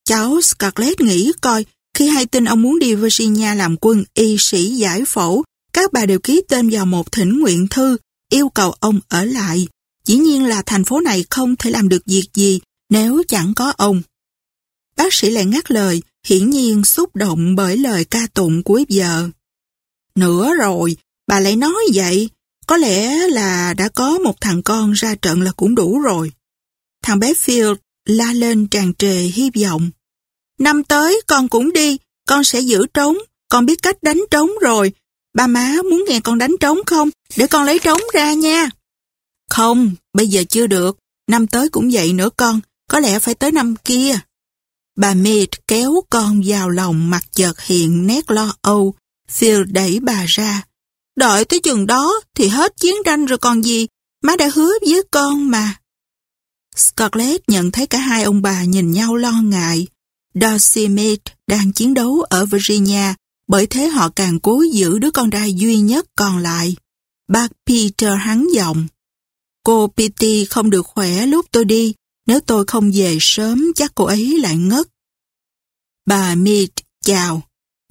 Cháu Scarlett nghĩ coi, khi hay tin ông muốn đi Virginia làm quân y sĩ giải phẫu, các bà đều ký tên vào một thỉnh nguyện thư, yêu cầu ông ở lại. Dĩ nhiên là thành phố này không thể làm được việc gì nếu chẳng có ông. Bác sĩ lại ngắt lời, hiển nhiên xúc động bởi lời ca tụng của vợ. Nữa rồi, bà lại nói vậy, Có lẽ là đã có một thằng con ra trận là cũng đủ rồi. Thằng bé Phil la lên tràn trề hy vọng. Năm tới con cũng đi, con sẽ giữ trống, con biết cách đánh trống rồi. Ba má muốn nghe con đánh trống không? Để con lấy trống ra nha. Không, bây giờ chưa được. Năm tới cũng vậy nữa con, có lẽ phải tới năm kia. Bà Mead kéo con vào lòng mặt chợt hiện nét lo âu. Phil đẩy bà ra. Đợi tới chừng đó thì hết chiến tranh rồi còn gì. Má đã hứa với con mà. Scarlett nhận thấy cả hai ông bà nhìn nhau lo ngại. Darcy Mead đang chiến đấu ở Virginia, bởi thế họ càng cố giữ đứa con trai duy nhất còn lại. Bác Peter hắn giọng. Cô Petey không được khỏe lúc tôi đi, nếu tôi không về sớm chắc cô ấy lại ngất. Bà Mead chào.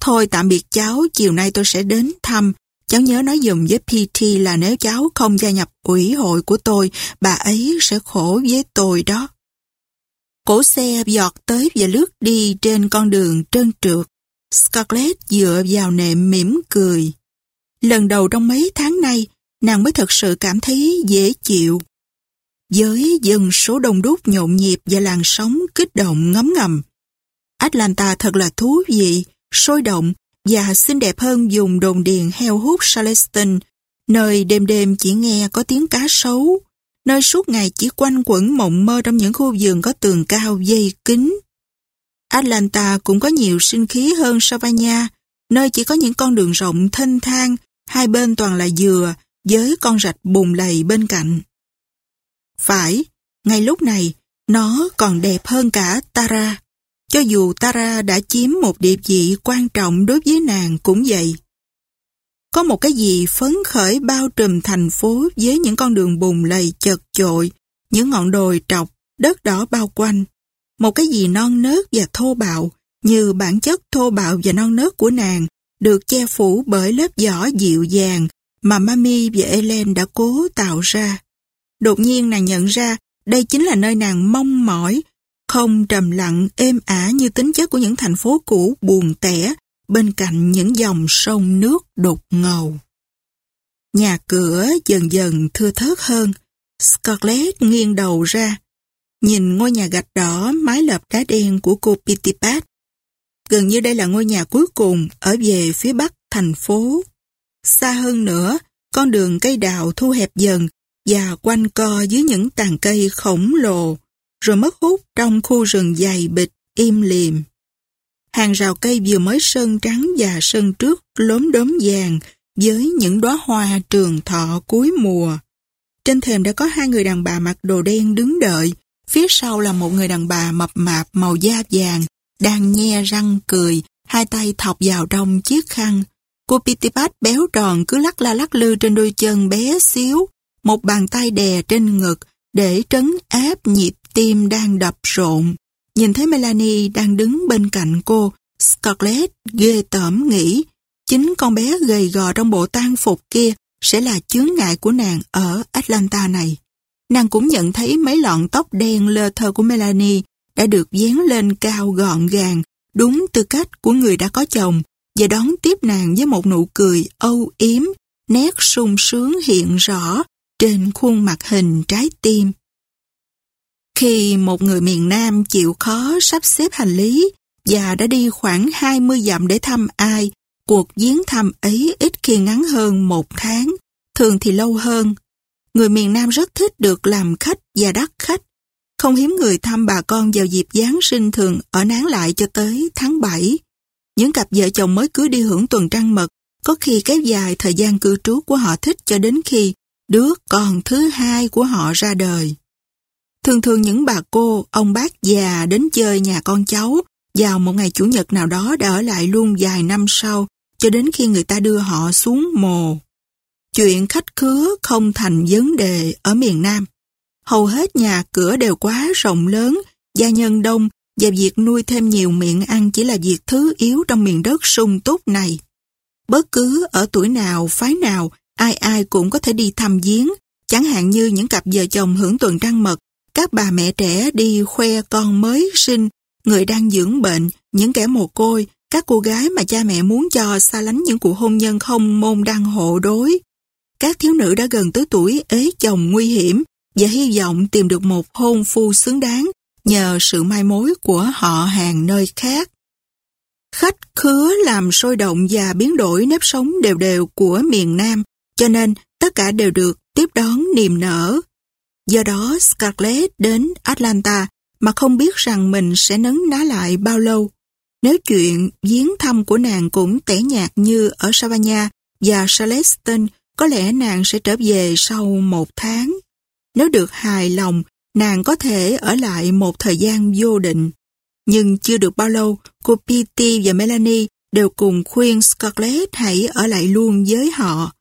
Thôi tạm biệt cháu, chiều nay tôi sẽ đến thăm. Cháu nhớ nói dùm với PT là nếu cháu không gia nhập ủy hội của tôi, bà ấy sẽ khổ với tôi đó. Cổ xe giọt tới và lướt đi trên con đường trơn trượt. Scarlett dựa vào nệm mỉm cười. Lần đầu trong mấy tháng nay, nàng mới thật sự cảm thấy dễ chịu. Với dân số đông đúc nhộn nhịp và làn sóng kích động ngấm ngầm. Atlanta thật là thú vị, sôi động và xinh đẹp hơn dùng đồn điền heo hút Charleston, nơi đêm đêm chỉ nghe có tiếng cá sấu, nơi suốt ngày chỉ quanh quẩn mộng mơ trong những khu vườn có tường cao dây kính. Atlanta cũng có nhiều sinh khí hơn Savannah, nơi chỉ có những con đường rộng thênh thang, hai bên toàn là dừa, với con rạch bùn lầy bên cạnh. Phải, ngay lúc này, nó còn đẹp hơn cả Tara. Cho dù Tara đã chiếm một địa vị quan trọng đối với nàng cũng vậy. Có một cái gì phấn khởi bao trùm thành phố với những con đường bùn lầy chật chội, những ngọn đồi trọc, đất đỏ bao quanh. Một cái gì non nớt và thô bạo, như bản chất thô bạo và non nớt của nàng, được che phủ bởi lớp vỏ dịu dàng mà Mami và Ellen đã cố tạo ra. Đột nhiên nàng nhận ra đây chính là nơi nàng mong mỏi, không trầm lặng êm ả như tính chất của những thành phố cũ buồn tẻ bên cạnh những dòng sông nước đục ngầu. Nhà cửa dần dần thưa thớt hơn. Scarlett nghiêng đầu ra, nhìn ngôi nhà gạch đỏ mái lợp đá đen của cô Pitipat. Gần như đây là ngôi nhà cuối cùng ở về phía bắc thành phố. Xa hơn nữa, con đường cây đào thu hẹp dần và quanh co dưới những tàn cây khổng lồ, rồi mất hút trong khu rừng dày bịch, im liềm. Hàng rào cây vừa mới sơn trắng và sơn trước lốm đốm vàng với những đóa hoa trường thọ cuối mùa. Trên thềm đã có hai người đàn bà mặc đồ đen đứng đợi, phía sau là một người đàn bà mập mạp màu da vàng, đang nhe răng cười, hai tay thọc vào trong chiếc khăn. Cô Pitipat béo tròn cứ lắc la lắc lư trên đôi chân bé xíu, một bàn tay đè trên ngực để trấn áp nhịp tim đang đập rộn. Nhìn thấy Melanie đang đứng bên cạnh cô, Scarlett ghê tởm nghĩ chính con bé gầy gò trong bộ tang phục kia sẽ là chướng ngại của nàng ở Atlanta này. Nàng cũng nhận thấy mấy lọn tóc đen lơ thơ của Melanie đã được dán lên cao gọn gàng, đúng tư cách của người đã có chồng, và đón tiếp nàng với một nụ cười âu yếm, nét sung sướng hiện rõ trên khuôn mặt hình trái tim. Khi một người miền Nam chịu khó sắp xếp hành lý và đã đi khoảng 20 dặm để thăm ai, cuộc viếng thăm ấy ít khi ngắn hơn một tháng, thường thì lâu hơn. Người miền Nam rất thích được làm khách và đắt khách. Không hiếm người thăm bà con vào dịp Giáng sinh thường ở nán lại cho tới tháng 7. Những cặp vợ chồng mới cưới đi hưởng tuần trăng mật, có khi kéo dài thời gian cư trú của họ thích cho đến khi đứa con thứ hai của họ ra đời. Thường thường những bà cô, ông bác già đến chơi nhà con cháu vào một ngày chủ nhật nào đó đã ở lại luôn vài năm sau cho đến khi người ta đưa họ xuống mồ. Chuyện khách khứa không thành vấn đề ở miền Nam. Hầu hết nhà cửa đều quá rộng lớn, gia nhân đông và việc nuôi thêm nhiều miệng ăn chỉ là việc thứ yếu trong miền đất sung túc này. Bất cứ ở tuổi nào, phái nào, ai ai cũng có thể đi thăm viếng, chẳng hạn như những cặp vợ chồng hưởng tuần trăng mật các bà mẹ trẻ đi khoe con mới sinh, người đang dưỡng bệnh, những kẻ mồ côi, các cô gái mà cha mẹ muốn cho xa lánh những cuộc hôn nhân không môn đăng hộ đối. các thiếu nữ đã gần tới tuổi ế chồng nguy hiểm và hy vọng tìm được một hôn phu xứng đáng nhờ sự mai mối của họ hàng nơi khác. Khách khứa làm sôi động và biến đổi nếp sống đều đều của miền Nam, cho nên tất cả đều được tiếp đón niềm nở. Do đó Scarlett đến Atlanta mà không biết rằng mình sẽ nấn ná lại bao lâu. Nếu chuyện viếng thăm của nàng cũng tẻ nhạt như ở Savannah và Charleston, có lẽ nàng sẽ trở về sau một tháng. Nếu được hài lòng, nàng có thể ở lại một thời gian vô định. Nhưng chưa được bao lâu, cô Petey và Melanie đều cùng khuyên Scarlett hãy ở lại luôn với họ.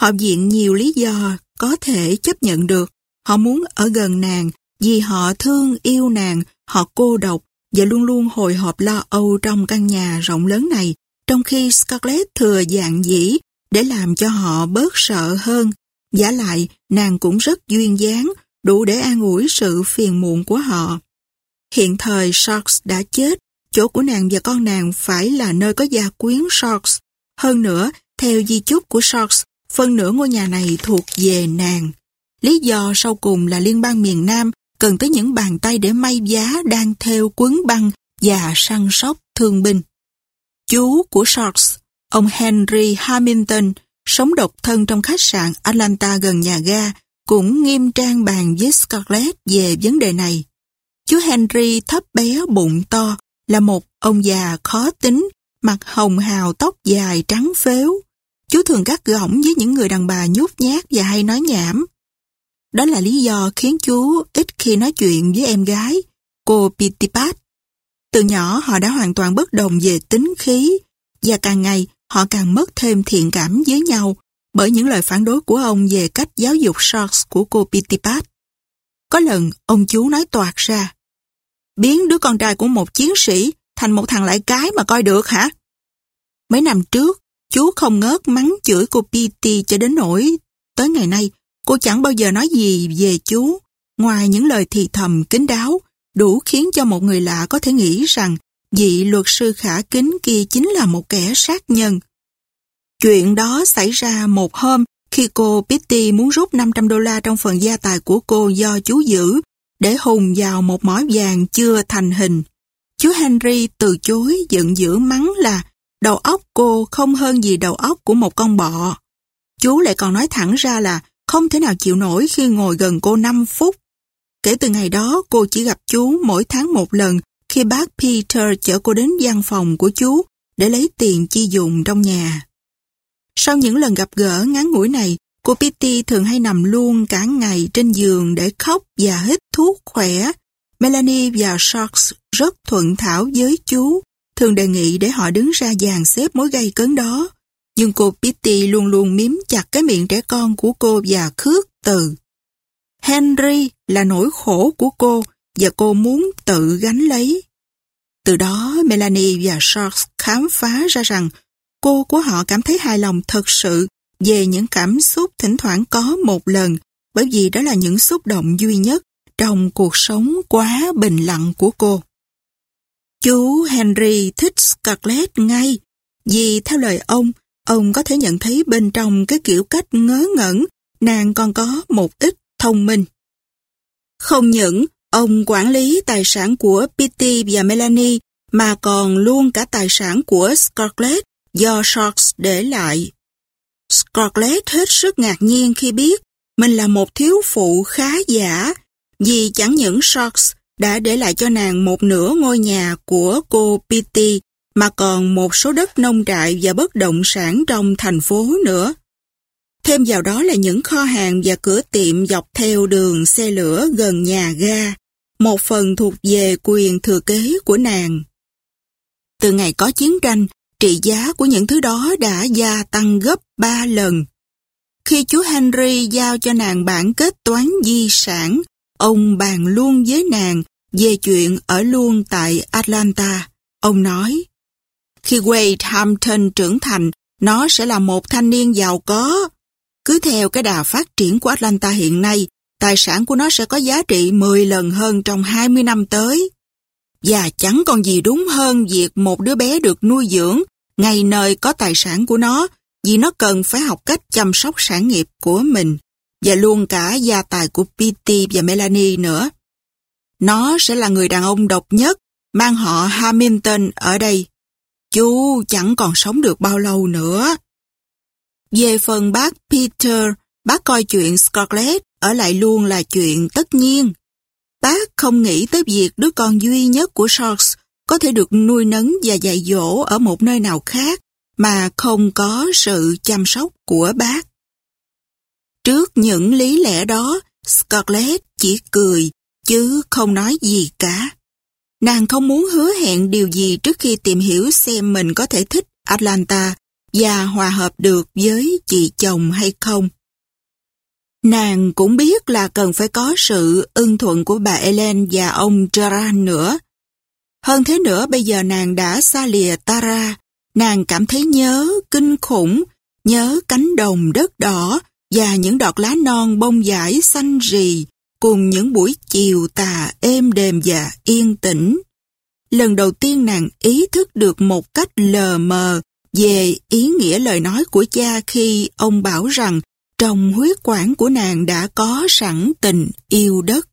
Họ viện nhiều lý do có thể chấp nhận được. Họ muốn ở gần nàng vì họ thương yêu nàng, họ cô độc và luôn luôn hồi hộp lo âu trong căn nhà rộng lớn này, trong khi Scarlett thừa dạng dĩ để làm cho họ bớt sợ hơn. Giả lại, nàng cũng rất duyên dáng, đủ để an ủi sự phiền muộn của họ. Hiện thời Sharks đã chết, chỗ của nàng và con nàng phải là nơi có gia quyến Sharks. Hơn nữa, theo di chúc của Sharks, phân nửa ngôi nhà này thuộc về nàng. Lý do sau cùng là liên bang miền Nam cần tới những bàn tay để may giá đang theo quấn băng và săn sóc thương binh. Chú của Sharks, ông Henry Hamilton, sống độc thân trong khách sạn Atlanta gần nhà ga, cũng nghiêm trang bàn với Scarlett về vấn đề này. Chú Henry thấp bé bụng to, là một ông già khó tính, mặt hồng hào tóc dài trắng phếu. Chú thường gắt gỏng với những người đàn bà nhút nhát và hay nói nhảm. Đó là lý do khiến chú ít khi nói chuyện với em gái, cô Pitipat. Từ nhỏ họ đã hoàn toàn bất đồng về tính khí, và càng ngày họ càng mất thêm thiện cảm với nhau bởi những lời phản đối của ông về cách giáo dục Sharks của cô Pitipat. Có lần ông chú nói toạc ra, biến đứa con trai của một chiến sĩ thành một thằng lại cái mà coi được hả? Mấy năm trước, chú không ngớt mắng chửi cô Piti cho đến nỗi tới ngày nay cô chẳng bao giờ nói gì về chú ngoài những lời thì thầm kín đáo, đủ khiến cho một người lạ có thể nghĩ rằng vị luật sư khả kính kia chính là một kẻ sát nhân. Chuyện đó xảy ra một hôm khi cô Pitty muốn rút 500 đô la trong phần gia tài của cô do chú giữ để hùng vào một mỏ vàng chưa thành hình. Chú Henry từ chối giận dữ mắng là đầu óc cô không hơn gì đầu óc của một con bọ. Chú lại còn nói thẳng ra là không thể nào chịu nổi khi ngồi gần cô 5 phút. Kể từ ngày đó, cô chỉ gặp chú mỗi tháng một lần khi bác Peter chở cô đến văn phòng của chú để lấy tiền chi dùng trong nhà. Sau những lần gặp gỡ ngắn ngủi này, cô Pitty thường hay nằm luôn cả ngày trên giường để khóc và hít thuốc khỏe. Melanie và Sharks rất thuận thảo với chú, thường đề nghị để họ đứng ra dàn xếp mối gây cấn đó. Nhưng cô Pitty luôn luôn miếm chặt cái miệng trẻ con của cô và khước từ. Henry là nỗi khổ của cô và cô muốn tự gánh lấy. Từ đó Melanie và Sharks khám phá ra rằng cô của họ cảm thấy hài lòng thật sự về những cảm xúc thỉnh thoảng có một lần bởi vì đó là những xúc động duy nhất trong cuộc sống quá bình lặng của cô. Chú Henry thích Scarlett ngay vì theo lời ông, ông có thể nhận thấy bên trong cái kiểu cách ngớ ngẩn, nàng còn có một ít thông minh. Không những ông quản lý tài sản của Pitty và Melanie, mà còn luôn cả tài sản của Scarlett do Sharks để lại. Scarlett hết sức ngạc nhiên khi biết mình là một thiếu phụ khá giả, vì chẳng những Sharks đã để lại cho nàng một nửa ngôi nhà của cô Pitty mà còn một số đất nông trại và bất động sản trong thành phố nữa. Thêm vào đó là những kho hàng và cửa tiệm dọc theo đường xe lửa gần nhà ga, một phần thuộc về quyền thừa kế của nàng. Từ ngày có chiến tranh, trị giá của những thứ đó đã gia tăng gấp 3 lần. Khi chú Henry giao cho nàng bản kết toán di sản, ông bàn luôn với nàng về chuyện ở luôn tại Atlanta. Ông nói, khi Wade Hampton trưởng thành, nó sẽ là một thanh niên giàu có. Cứ theo cái đà phát triển của Atlanta hiện nay, tài sản của nó sẽ có giá trị 10 lần hơn trong 20 năm tới. Và chẳng còn gì đúng hơn việc một đứa bé được nuôi dưỡng ngay nơi có tài sản của nó vì nó cần phải học cách chăm sóc sản nghiệp của mình và luôn cả gia tài của Petey và Melanie nữa. Nó sẽ là người đàn ông độc nhất mang họ Hamilton ở đây. Chú chẳng còn sống được bao lâu nữa. Về phần bác Peter, bác coi chuyện Scarlett ở lại luôn là chuyện tất nhiên. Bác không nghĩ tới việc đứa con duy nhất của Sharks có thể được nuôi nấng và dạy dỗ ở một nơi nào khác mà không có sự chăm sóc của bác. Trước những lý lẽ đó, Scarlett chỉ cười, chứ không nói gì cả. Nàng không muốn hứa hẹn điều gì trước khi tìm hiểu xem mình có thể thích Atlanta và hòa hợp được với chị chồng hay không. Nàng cũng biết là cần phải có sự ưng thuận của bà Ellen và ông Gerard nữa. Hơn thế nữa bây giờ nàng đã xa lìa Tara, nàng cảm thấy nhớ, kinh khủng, nhớ cánh đồng đất đỏ và những đọt lá non bông dải xanh rì cùng những buổi chiều tà êm đềm và yên tĩnh. Lần đầu tiên nàng ý thức được một cách lờ mờ về ý nghĩa lời nói của cha khi ông bảo rằng trong huyết quản của nàng đã có sẵn tình yêu đất.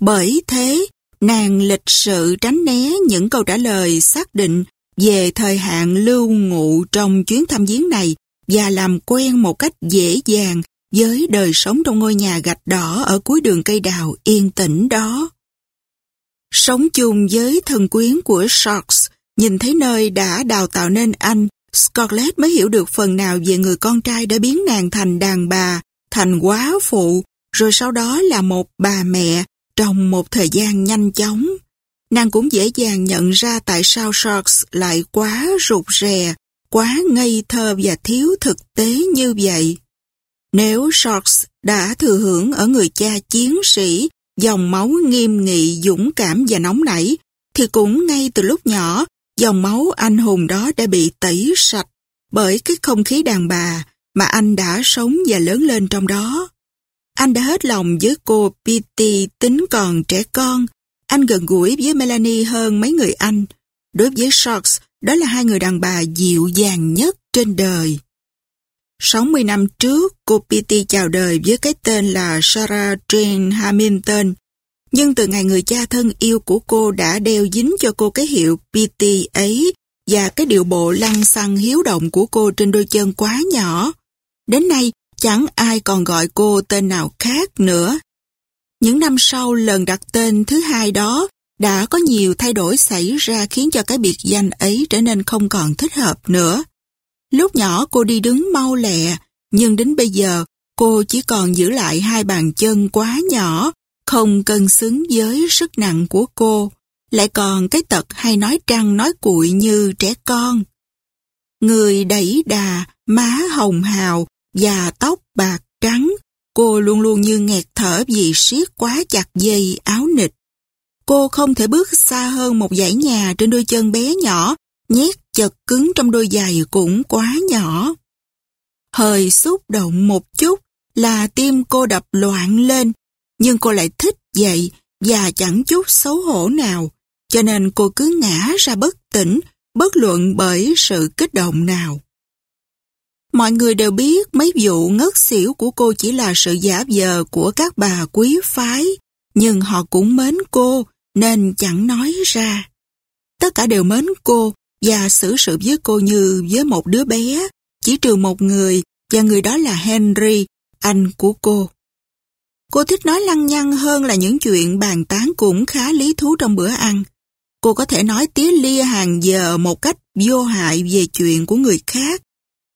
Bởi thế, nàng lịch sự tránh né những câu trả lời xác định về thời hạn lưu ngụ trong chuyến thăm viếng này và làm quen một cách dễ dàng với đời sống trong ngôi nhà gạch đỏ ở cuối đường cây đào yên tĩnh đó. Sống chung với thân quyến của Sharks, nhìn thấy nơi đã đào tạo nên anh, Scarlett mới hiểu được phần nào về người con trai đã biến nàng thành đàn bà, thành quá phụ, rồi sau đó là một bà mẹ trong một thời gian nhanh chóng. Nàng cũng dễ dàng nhận ra tại sao Sharks lại quá rụt rè, quá ngây thơ và thiếu thực tế như vậy. Nếu Sharks đã thừa hưởng ở người cha chiến sĩ, dòng máu nghiêm nghị, dũng cảm và nóng nảy, thì cũng ngay từ lúc nhỏ, dòng máu anh hùng đó đã bị tẩy sạch bởi cái không khí đàn bà mà anh đã sống và lớn lên trong đó. Anh đã hết lòng với cô Petey tính còn trẻ con. Anh gần gũi với Melanie hơn mấy người anh. Đối với Sharks, đó là hai người đàn bà dịu dàng nhất trên đời. 60 năm trước, cô Petey chào đời với cái tên là Sarah Jane Hamilton. Nhưng từ ngày người cha thân yêu của cô đã đeo dính cho cô cái hiệu Petey ấy và cái điệu bộ lăng xăng hiếu động của cô trên đôi chân quá nhỏ. Đến nay, chẳng ai còn gọi cô tên nào khác nữa. Những năm sau lần đặt tên thứ hai đó đã có nhiều thay đổi xảy ra khiến cho cái biệt danh ấy trở nên không còn thích hợp nữa. Lúc nhỏ cô đi đứng mau lẹ, nhưng đến bây giờ cô chỉ còn giữ lại hai bàn chân quá nhỏ, không cân xứng với sức nặng của cô, lại còn cái tật hay nói trăng nói cuội như trẻ con. Người đẩy đà, má hồng hào và tóc bạc trắng, cô luôn luôn như nghẹt thở vì siết quá chặt dây áo nịch. Cô không thể bước xa hơn một dãy nhà trên đôi chân bé nhỏ, nhét chật cứng trong đôi giày cũng quá nhỏ. Hơi xúc động một chút là tim cô đập loạn lên, nhưng cô lại thích vậy và chẳng chút xấu hổ nào, cho nên cô cứ ngã ra bất tỉnh, bất luận bởi sự kích động nào. Mọi người đều biết mấy vụ ngất xỉu của cô chỉ là sự giả vờ của các bà quý phái, nhưng họ cũng mến cô nên chẳng nói ra. Tất cả đều mến cô và xử sự với cô như với một đứa bé, chỉ trừ một người và người đó là Henry, anh của cô. Cô thích nói lăng nhăng hơn là những chuyện bàn tán cũng khá lý thú trong bữa ăn. Cô có thể nói tía lia hàng giờ một cách vô hại về chuyện của người khác.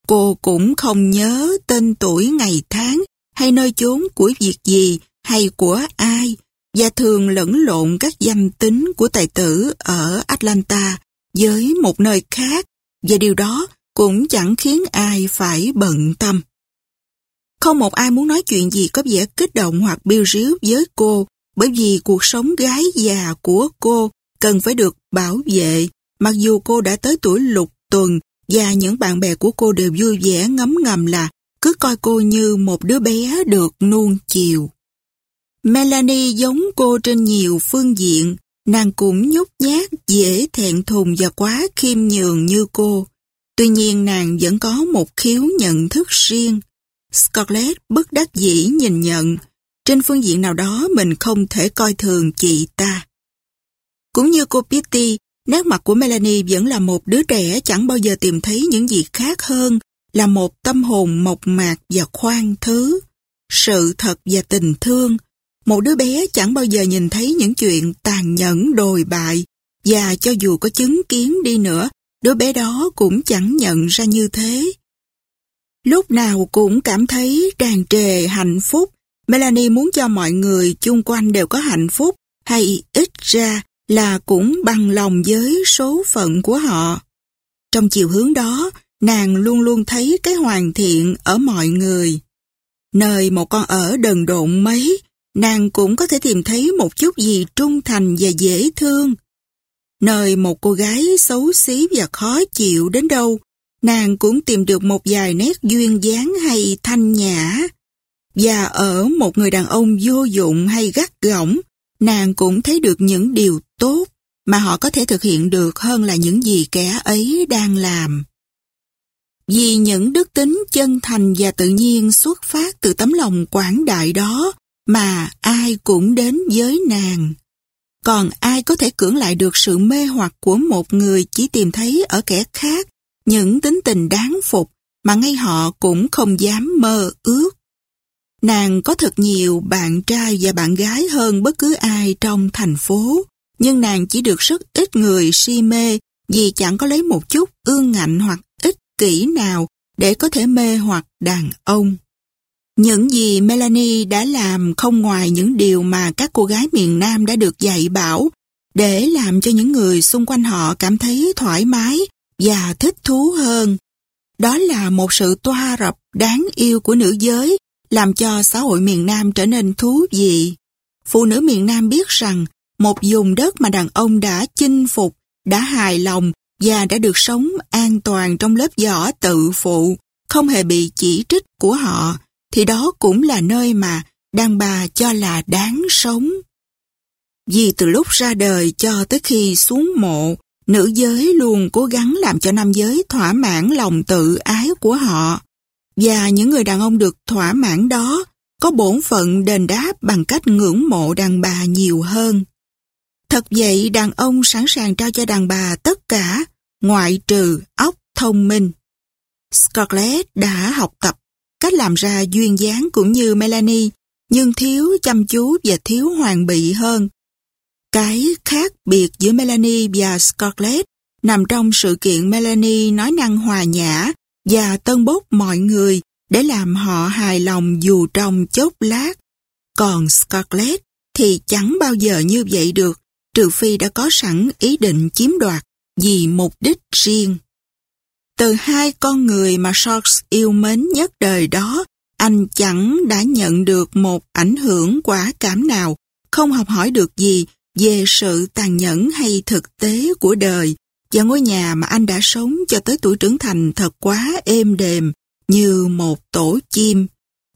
Cô cũng không nhớ tên tuổi ngày tháng hay nơi chốn của việc gì hay của ai và thường lẫn lộn các danh tính của tài tử ở Atlanta với một nơi khác và điều đó cũng chẳng khiến ai phải bận tâm. Không một ai muốn nói chuyện gì có vẻ kích động hoặc biêu ríu với cô bởi vì cuộc sống gái già của cô cần phải được bảo vệ mặc dù cô đã tới tuổi lục tuần và những bạn bè của cô đều vui vẻ ngấm ngầm là cứ coi cô như một đứa bé được nuông chiều. Melanie giống cô trên nhiều phương diện, nàng cũng nhút nhát, dễ thẹn thùng và quá khiêm nhường như cô. Tuy nhiên nàng vẫn có một khiếu nhận thức riêng. Scarlett bất đắc dĩ nhìn nhận, trên phương diện nào đó mình không thể coi thường chị ta. Cũng như cô Pitty, nét mặt của Melanie vẫn là một đứa trẻ chẳng bao giờ tìm thấy những gì khác hơn là một tâm hồn mộc mạc và khoan thứ, sự thật và tình thương. Một đứa bé chẳng bao giờ nhìn thấy những chuyện tàn nhẫn đồi bại và cho dù có chứng kiến đi nữa, đứa bé đó cũng chẳng nhận ra như thế. Lúc nào cũng cảm thấy tràn trề hạnh phúc. Melanie muốn cho mọi người chung quanh đều có hạnh phúc hay ít ra là cũng bằng lòng với số phận của họ. Trong chiều hướng đó, nàng luôn luôn thấy cái hoàn thiện ở mọi người. Nơi một con ở đần độn mấy, nàng cũng có thể tìm thấy một chút gì trung thành và dễ thương. Nơi một cô gái xấu xí và khó chịu đến đâu, nàng cũng tìm được một vài nét duyên dáng hay thanh nhã. Và ở một người đàn ông vô dụng hay gắt gỏng, nàng cũng thấy được những điều tốt mà họ có thể thực hiện được hơn là những gì kẻ ấy đang làm. Vì những đức tính chân thành và tự nhiên xuất phát từ tấm lòng quảng đại đó mà ai cũng đến với nàng. Còn ai có thể cưỡng lại được sự mê hoặc của một người chỉ tìm thấy ở kẻ khác những tính tình đáng phục mà ngay họ cũng không dám mơ ước. Nàng có thật nhiều bạn trai và bạn gái hơn bất cứ ai trong thành phố, nhưng nàng chỉ được rất ít người si mê vì chẳng có lấy một chút ương ngạnh hoặc ích kỷ nào để có thể mê hoặc đàn ông. Những gì Melanie đã làm không ngoài những điều mà các cô gái miền Nam đã được dạy bảo để làm cho những người xung quanh họ cảm thấy thoải mái và thích thú hơn. Đó là một sự toa rập đáng yêu của nữ giới làm cho xã hội miền Nam trở nên thú vị. Phụ nữ miền Nam biết rằng một vùng đất mà đàn ông đã chinh phục, đã hài lòng và đã được sống an toàn trong lớp vỏ tự phụ, không hề bị chỉ trích của họ, thì đó cũng là nơi mà đàn bà cho là đáng sống. Vì từ lúc ra đời cho tới khi xuống mộ, nữ giới luôn cố gắng làm cho nam giới thỏa mãn lòng tự ái của họ. Và những người đàn ông được thỏa mãn đó có bổn phận đền đáp bằng cách ngưỡng mộ đàn bà nhiều hơn. Thật vậy đàn ông sẵn sàng trao cho đàn bà tất cả, ngoại trừ óc thông minh. Scarlett đã học tập cách làm ra duyên dáng cũng như Melanie, nhưng thiếu chăm chú và thiếu hoàn bị hơn. Cái khác biệt giữa Melanie và Scarlett nằm trong sự kiện Melanie nói năng hòa nhã và tân bốc mọi người để làm họ hài lòng dù trong chốc lát. Còn Scarlett thì chẳng bao giờ như vậy được, trừ phi đã có sẵn ý định chiếm đoạt vì mục đích riêng. Từ hai con người mà Sharks yêu mến nhất đời đó, anh chẳng đã nhận được một ảnh hưởng quả cảm nào, không học hỏi được gì về sự tàn nhẫn hay thực tế của đời, và ngôi nhà mà anh đã sống cho tới tuổi trưởng thành thật quá êm đềm, như một tổ chim.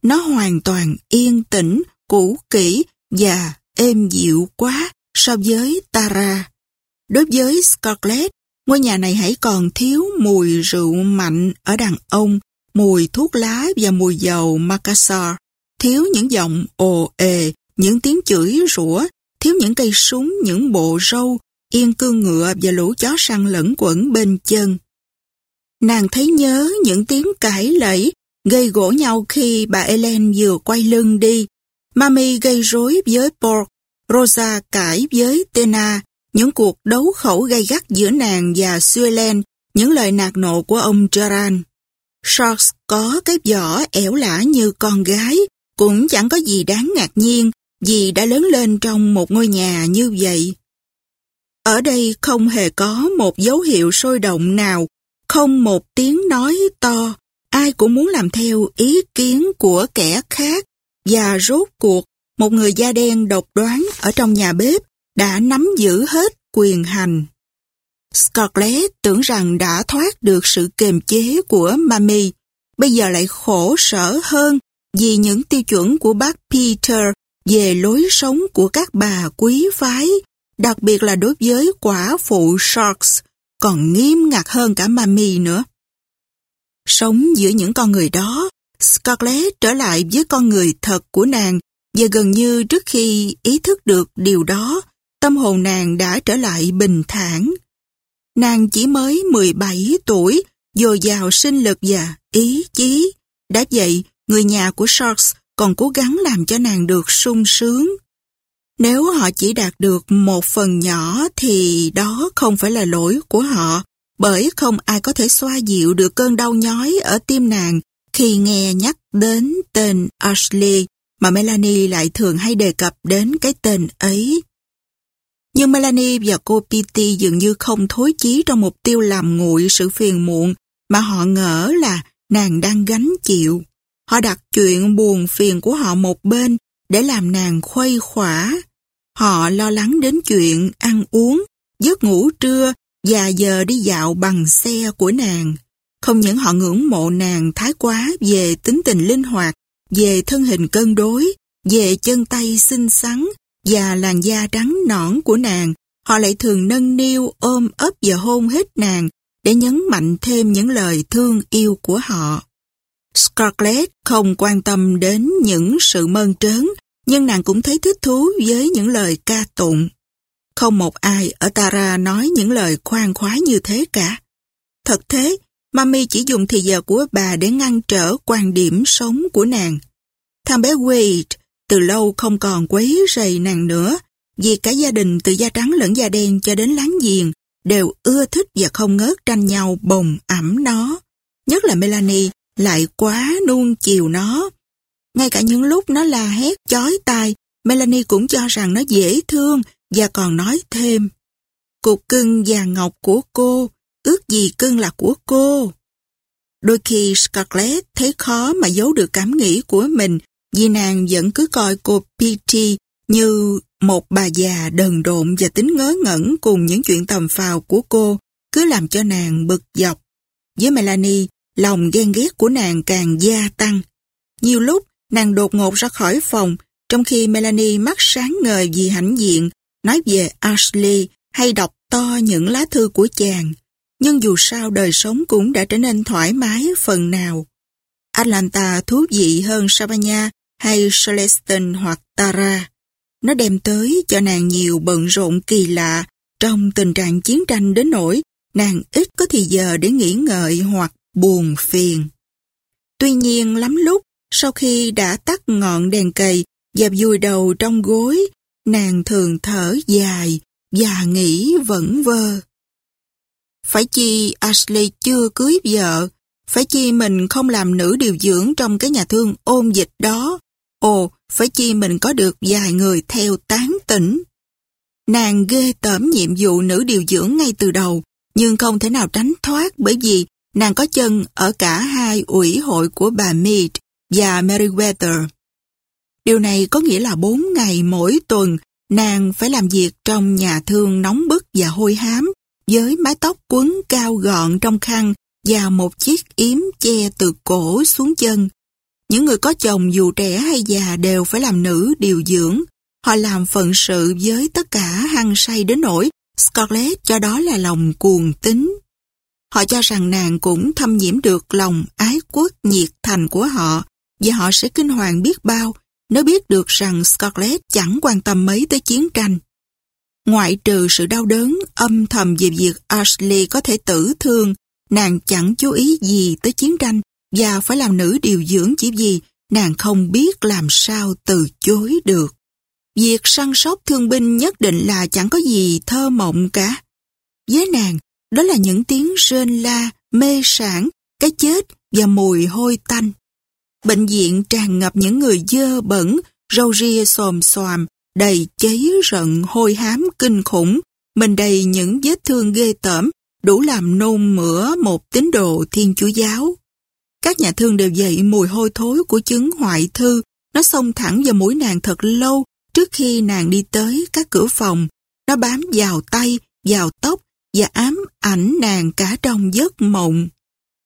Nó hoàn toàn yên tĩnh, cũ kỹ và êm dịu quá so với Tara. Đối với Scarlett, ngôi nhà này hãy còn thiếu mùi rượu mạnh ở đàn ông, mùi thuốc lá và mùi dầu Macassar, thiếu những giọng ồ ề, những tiếng chửi rủa, thiếu những cây súng, những bộ râu, yên cương ngựa và lũ chó săn lẫn quẩn bên chân. Nàng thấy nhớ những tiếng cãi lẫy, gây gỗ nhau khi bà Ellen vừa quay lưng đi. Mami gây rối với Pork, Rosa cãi với Tena, những cuộc đấu khẩu gay gắt giữa nàng và Suelen, những lời nạt nộ của ông Gerard. Sharks có cái vỏ ẻo lả như con gái, cũng chẳng có gì đáng ngạc nhiên vì đã lớn lên trong một ngôi nhà như vậy. Ở đây không hề có một dấu hiệu sôi động nào, không một tiếng nói to, ai cũng muốn làm theo ý kiến của kẻ khác, và rốt cuộc, một người da đen độc đoán ở trong nhà bếp đã nắm giữ hết quyền hành. Scarlett tưởng rằng đã thoát được sự kềm chế của Mami, bây giờ lại khổ sở hơn vì những tiêu chuẩn của bác Peter về lối sống của các bà quý phái, đặc biệt là đối với quả phụ Sharks, còn nghiêm ngặt hơn cả Mami nữa. Sống giữa những con người đó, Scarlett trở lại với con người thật của nàng và gần như trước khi ý thức được điều đó, tâm hồn nàng đã trở lại bình thản. Nàng chỉ mới 17 tuổi, dồi dào sinh lực và ý chí. Đã vậy, người nhà của Sharks còn cố gắng làm cho nàng được sung sướng. Nếu họ chỉ đạt được một phần nhỏ thì đó không phải là lỗi của họ, bởi không ai có thể xoa dịu được cơn đau nhói ở tim nàng khi nghe nhắc đến tên Ashley mà Melanie lại thường hay đề cập đến cái tên ấy. Nhưng Melanie và cô Petey dường như không thối chí trong mục tiêu làm nguội sự phiền muộn mà họ ngỡ là nàng đang gánh chịu. Họ đặt chuyện buồn phiền của họ một bên để làm nàng khuây khỏa. Họ lo lắng đến chuyện ăn uống, giấc ngủ trưa và giờ đi dạo bằng xe của nàng. Không những họ ngưỡng mộ nàng thái quá về tính tình linh hoạt, về thân hình cân đối, về chân tay xinh xắn và làn da trắng nõn của nàng, họ lại thường nâng niu ôm ấp và hôn hết nàng để nhấn mạnh thêm những lời thương yêu của họ. Scarlett không quan tâm đến những sự mơn trớn, nhưng nàng cũng thấy thích thú với những lời ca tụng. Không một ai ở Tara nói những lời khoan khoái như thế cả. Thật thế, Mami chỉ dùng thì giờ của bà để ngăn trở quan điểm sống của nàng. Thằng bé Wade từ lâu không còn quấy rầy nàng nữa, vì cả gia đình từ da trắng lẫn da đen cho đến láng giềng đều ưa thích và không ngớt tranh nhau bồng ẩm nó. Nhất là Melanie lại quá nuông chiều nó. Ngay cả những lúc nó la hét chói tai, Melanie cũng cho rằng nó dễ thương và còn nói thêm. Cục cưng vàng ngọc của cô, ước gì cưng là của cô. Đôi khi Scarlett thấy khó mà giấu được cảm nghĩ của mình vì nàng vẫn cứ coi cô Petey như một bà già đần độn và tính ngớ ngẩn cùng những chuyện tầm phào của cô cứ làm cho nàng bực dọc. Với Melanie, lòng ghen ghét của nàng càng gia tăng. Nhiều lúc, nàng đột ngột ra khỏi phòng, trong khi Melanie mắt sáng ngời vì hãnh diện, nói về Ashley hay đọc to những lá thư của chàng. Nhưng dù sao đời sống cũng đã trở nên thoải mái phần nào. Atlanta thú vị hơn Savannah hay Celestine hoặc Tara. Nó đem tới cho nàng nhiều bận rộn kỳ lạ trong tình trạng chiến tranh đến nỗi nàng ít có thì giờ để nghỉ ngợi hoặc buồn phiền. Tuy nhiên lắm lúc, sau khi đã tắt ngọn đèn cầy và vùi đầu trong gối, nàng thường thở dài và nghĩ vẫn vơ. Phải chi Ashley chưa cưới vợ, phải chi mình không làm nữ điều dưỡng trong cái nhà thương ôm dịch đó, ồ, phải chi mình có được vài người theo tán tỉnh. Nàng ghê tởm nhiệm vụ nữ điều dưỡng ngay từ đầu, nhưng không thể nào tránh thoát bởi vì nàng có chân ở cả hai ủy hội của bà Mead và Meriwether. Điều này có nghĩa là bốn ngày mỗi tuần nàng phải làm việc trong nhà thương nóng bức và hôi hám với mái tóc quấn cao gọn trong khăn và một chiếc yếm che từ cổ xuống chân. Những người có chồng dù trẻ hay già đều phải làm nữ điều dưỡng. Họ làm phận sự với tất cả hăng say đến nỗi Scarlett cho đó là lòng cuồng tính. Họ cho rằng nàng cũng thâm nhiễm được lòng ái quốc nhiệt thành của họ và họ sẽ kinh hoàng biết bao nếu biết được rằng Scarlett chẳng quan tâm mấy tới chiến tranh. Ngoại trừ sự đau đớn âm thầm về việc Ashley có thể tử thương, nàng chẳng chú ý gì tới chiến tranh và phải làm nữ điều dưỡng chỉ vì nàng không biết làm sao từ chối được. Việc săn sóc thương binh nhất định là chẳng có gì thơ mộng cả. Với nàng, đó là những tiếng rên la, mê sản, cái chết và mùi hôi tanh. Bệnh viện tràn ngập những người dơ bẩn, râu ria xồm xòm đầy cháy rận hôi hám kinh khủng, mình đầy những vết thương ghê tởm, đủ làm nôn mửa một tín đồ thiên chúa giáo. Các nhà thương đều dậy mùi hôi thối của chứng hoại thư, nó xông thẳng vào mũi nàng thật lâu trước khi nàng đi tới các cửa phòng. Nó bám vào tay, vào tóc và ám ảnh nàng cả trong giấc mộng.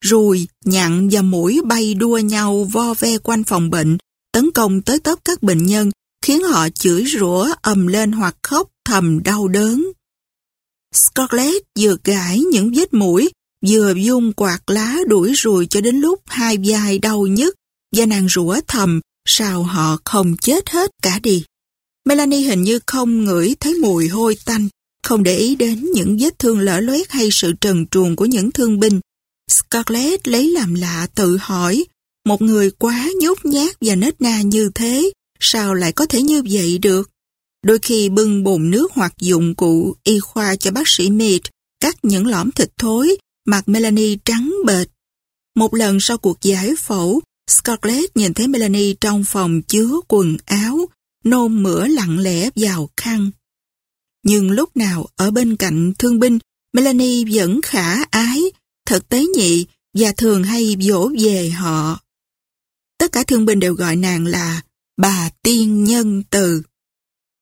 Rùi, nhặn và mũi bay đua nhau vo ve quanh phòng bệnh, tấn công tới tấp các bệnh nhân, khiến họ chửi rủa ầm lên hoặc khóc thầm đau đớn. Scarlett vừa gãi những vết mũi, vừa dung quạt lá đuổi ruồi cho đến lúc hai vai đau nhức và nàng rủa thầm sao họ không chết hết cả đi. Melanie hình như không ngửi thấy mùi hôi tanh, không để ý đến những vết thương lở loét hay sự trần truồng của những thương binh. Scarlett lấy làm lạ tự hỏi, một người quá nhút nhát và nết na như thế, sao lại có thể như vậy được? Đôi khi bưng bồn nước hoặc dụng cụ y khoa cho bác sĩ Mead cắt những lõm thịt thối, mặt Melanie trắng bệch. Một lần sau cuộc giải phẫu, Scarlett nhìn thấy Melanie trong phòng chứa quần áo, nôn mửa lặng lẽ vào khăn. Nhưng lúc nào ở bên cạnh thương binh, Melanie vẫn khả ái, thật tế nhị và thường hay dỗ về họ. Tất cả thương binh đều gọi nàng là bà tiên nhân từ.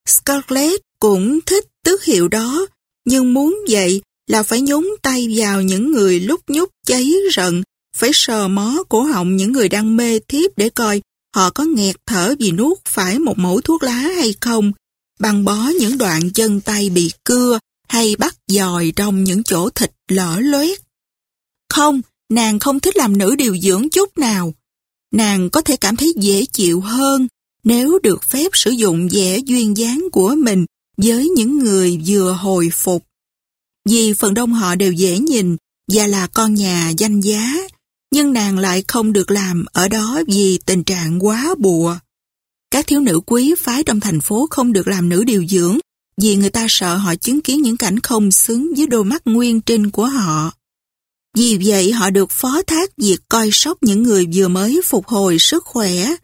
Scarlett cũng thích tước hiệu đó, nhưng muốn vậy là phải nhúng tay vào những người lúc nhúc cháy rận, phải sờ mó cổ họng những người đang mê thiếp để coi họ có nghẹt thở vì nuốt phải một mẫu thuốc lá hay không, băng bó những đoạn chân tay bị cưa hay bắt dòi trong những chỗ thịt lở loét. Không, nàng không thích làm nữ điều dưỡng chút nào. Nàng có thể cảm thấy dễ chịu hơn nếu được phép sử dụng vẻ duyên dáng của mình với những người vừa hồi phục. Vì phần đông họ đều dễ nhìn và là con nhà danh giá, nhưng nàng lại không được làm ở đó vì tình trạng quá bùa. Các thiếu nữ quý phái trong thành phố không được làm nữ điều dưỡng vì người ta sợ họ chứng kiến những cảnh không xứng với đôi mắt nguyên trinh của họ. Vì vậy họ được phó thác việc coi sóc những người vừa mới phục hồi sức khỏe.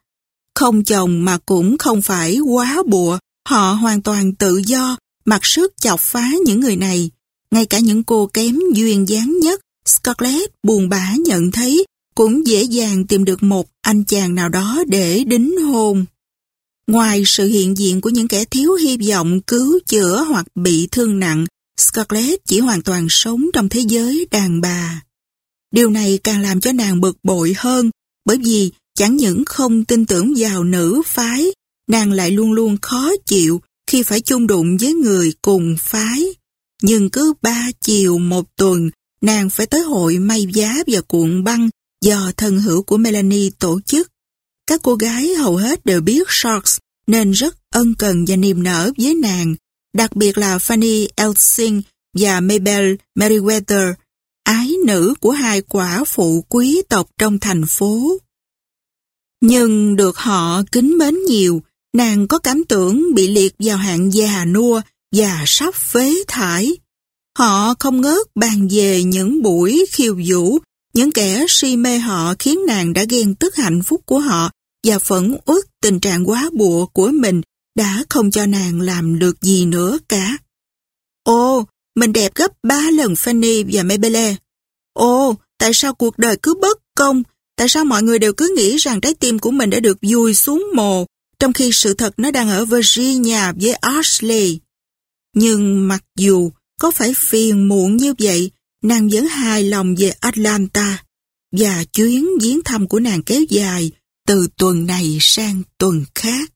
Không chồng mà cũng không phải quá bùa, họ hoàn toàn tự do, mặc sức chọc phá những người này. Ngay cả những cô kém duyên dáng nhất, Scarlett buồn bã nhận thấy cũng dễ dàng tìm được một anh chàng nào đó để đính hôn. Ngoài sự hiện diện của những kẻ thiếu hy vọng cứu chữa hoặc bị thương nặng, Scarlett chỉ hoàn toàn sống trong thế giới đàn bà. Điều này càng làm cho nàng bực bội hơn, bởi vì chẳng những không tin tưởng vào nữ phái, nàng lại luôn luôn khó chịu khi phải chung đụng với người cùng phái. Nhưng cứ ba chiều một tuần, nàng phải tới hội may giá và cuộn băng do thân hữu của Melanie tổ chức. Các cô gái hầu hết đều biết Sharks nên rất ân cần và niềm nở với nàng, đặc biệt là Fanny Elsing và Mabel Meriwether, ái nữ của hai quả phụ quý tộc trong thành phố. Nhưng được họ kính mến nhiều, nàng có cảm tưởng bị liệt vào hạng già nua và sắp phế thải. Họ không ngớt bàn về những buổi khiêu vũ, những kẻ si mê họ khiến nàng đã ghen tức hạnh phúc của họ và phẫn uất tình trạng quá bụa của mình đã không cho nàng làm được gì nữa cả. ô, mình đẹp gấp ba lần Fanny và Maybelle. ô, tại sao cuộc đời cứ bất công? Tại sao mọi người đều cứ nghĩ rằng trái tim của mình đã được vui xuống mồ, trong khi sự thật nó đang ở Virginia với Ashley? Nhưng mặc dù có phải phiền muộn như vậy, nàng vẫn hài lòng về Atlanta, và chuyến viếng thăm của nàng kéo dài từ tuần này sang tuần khác.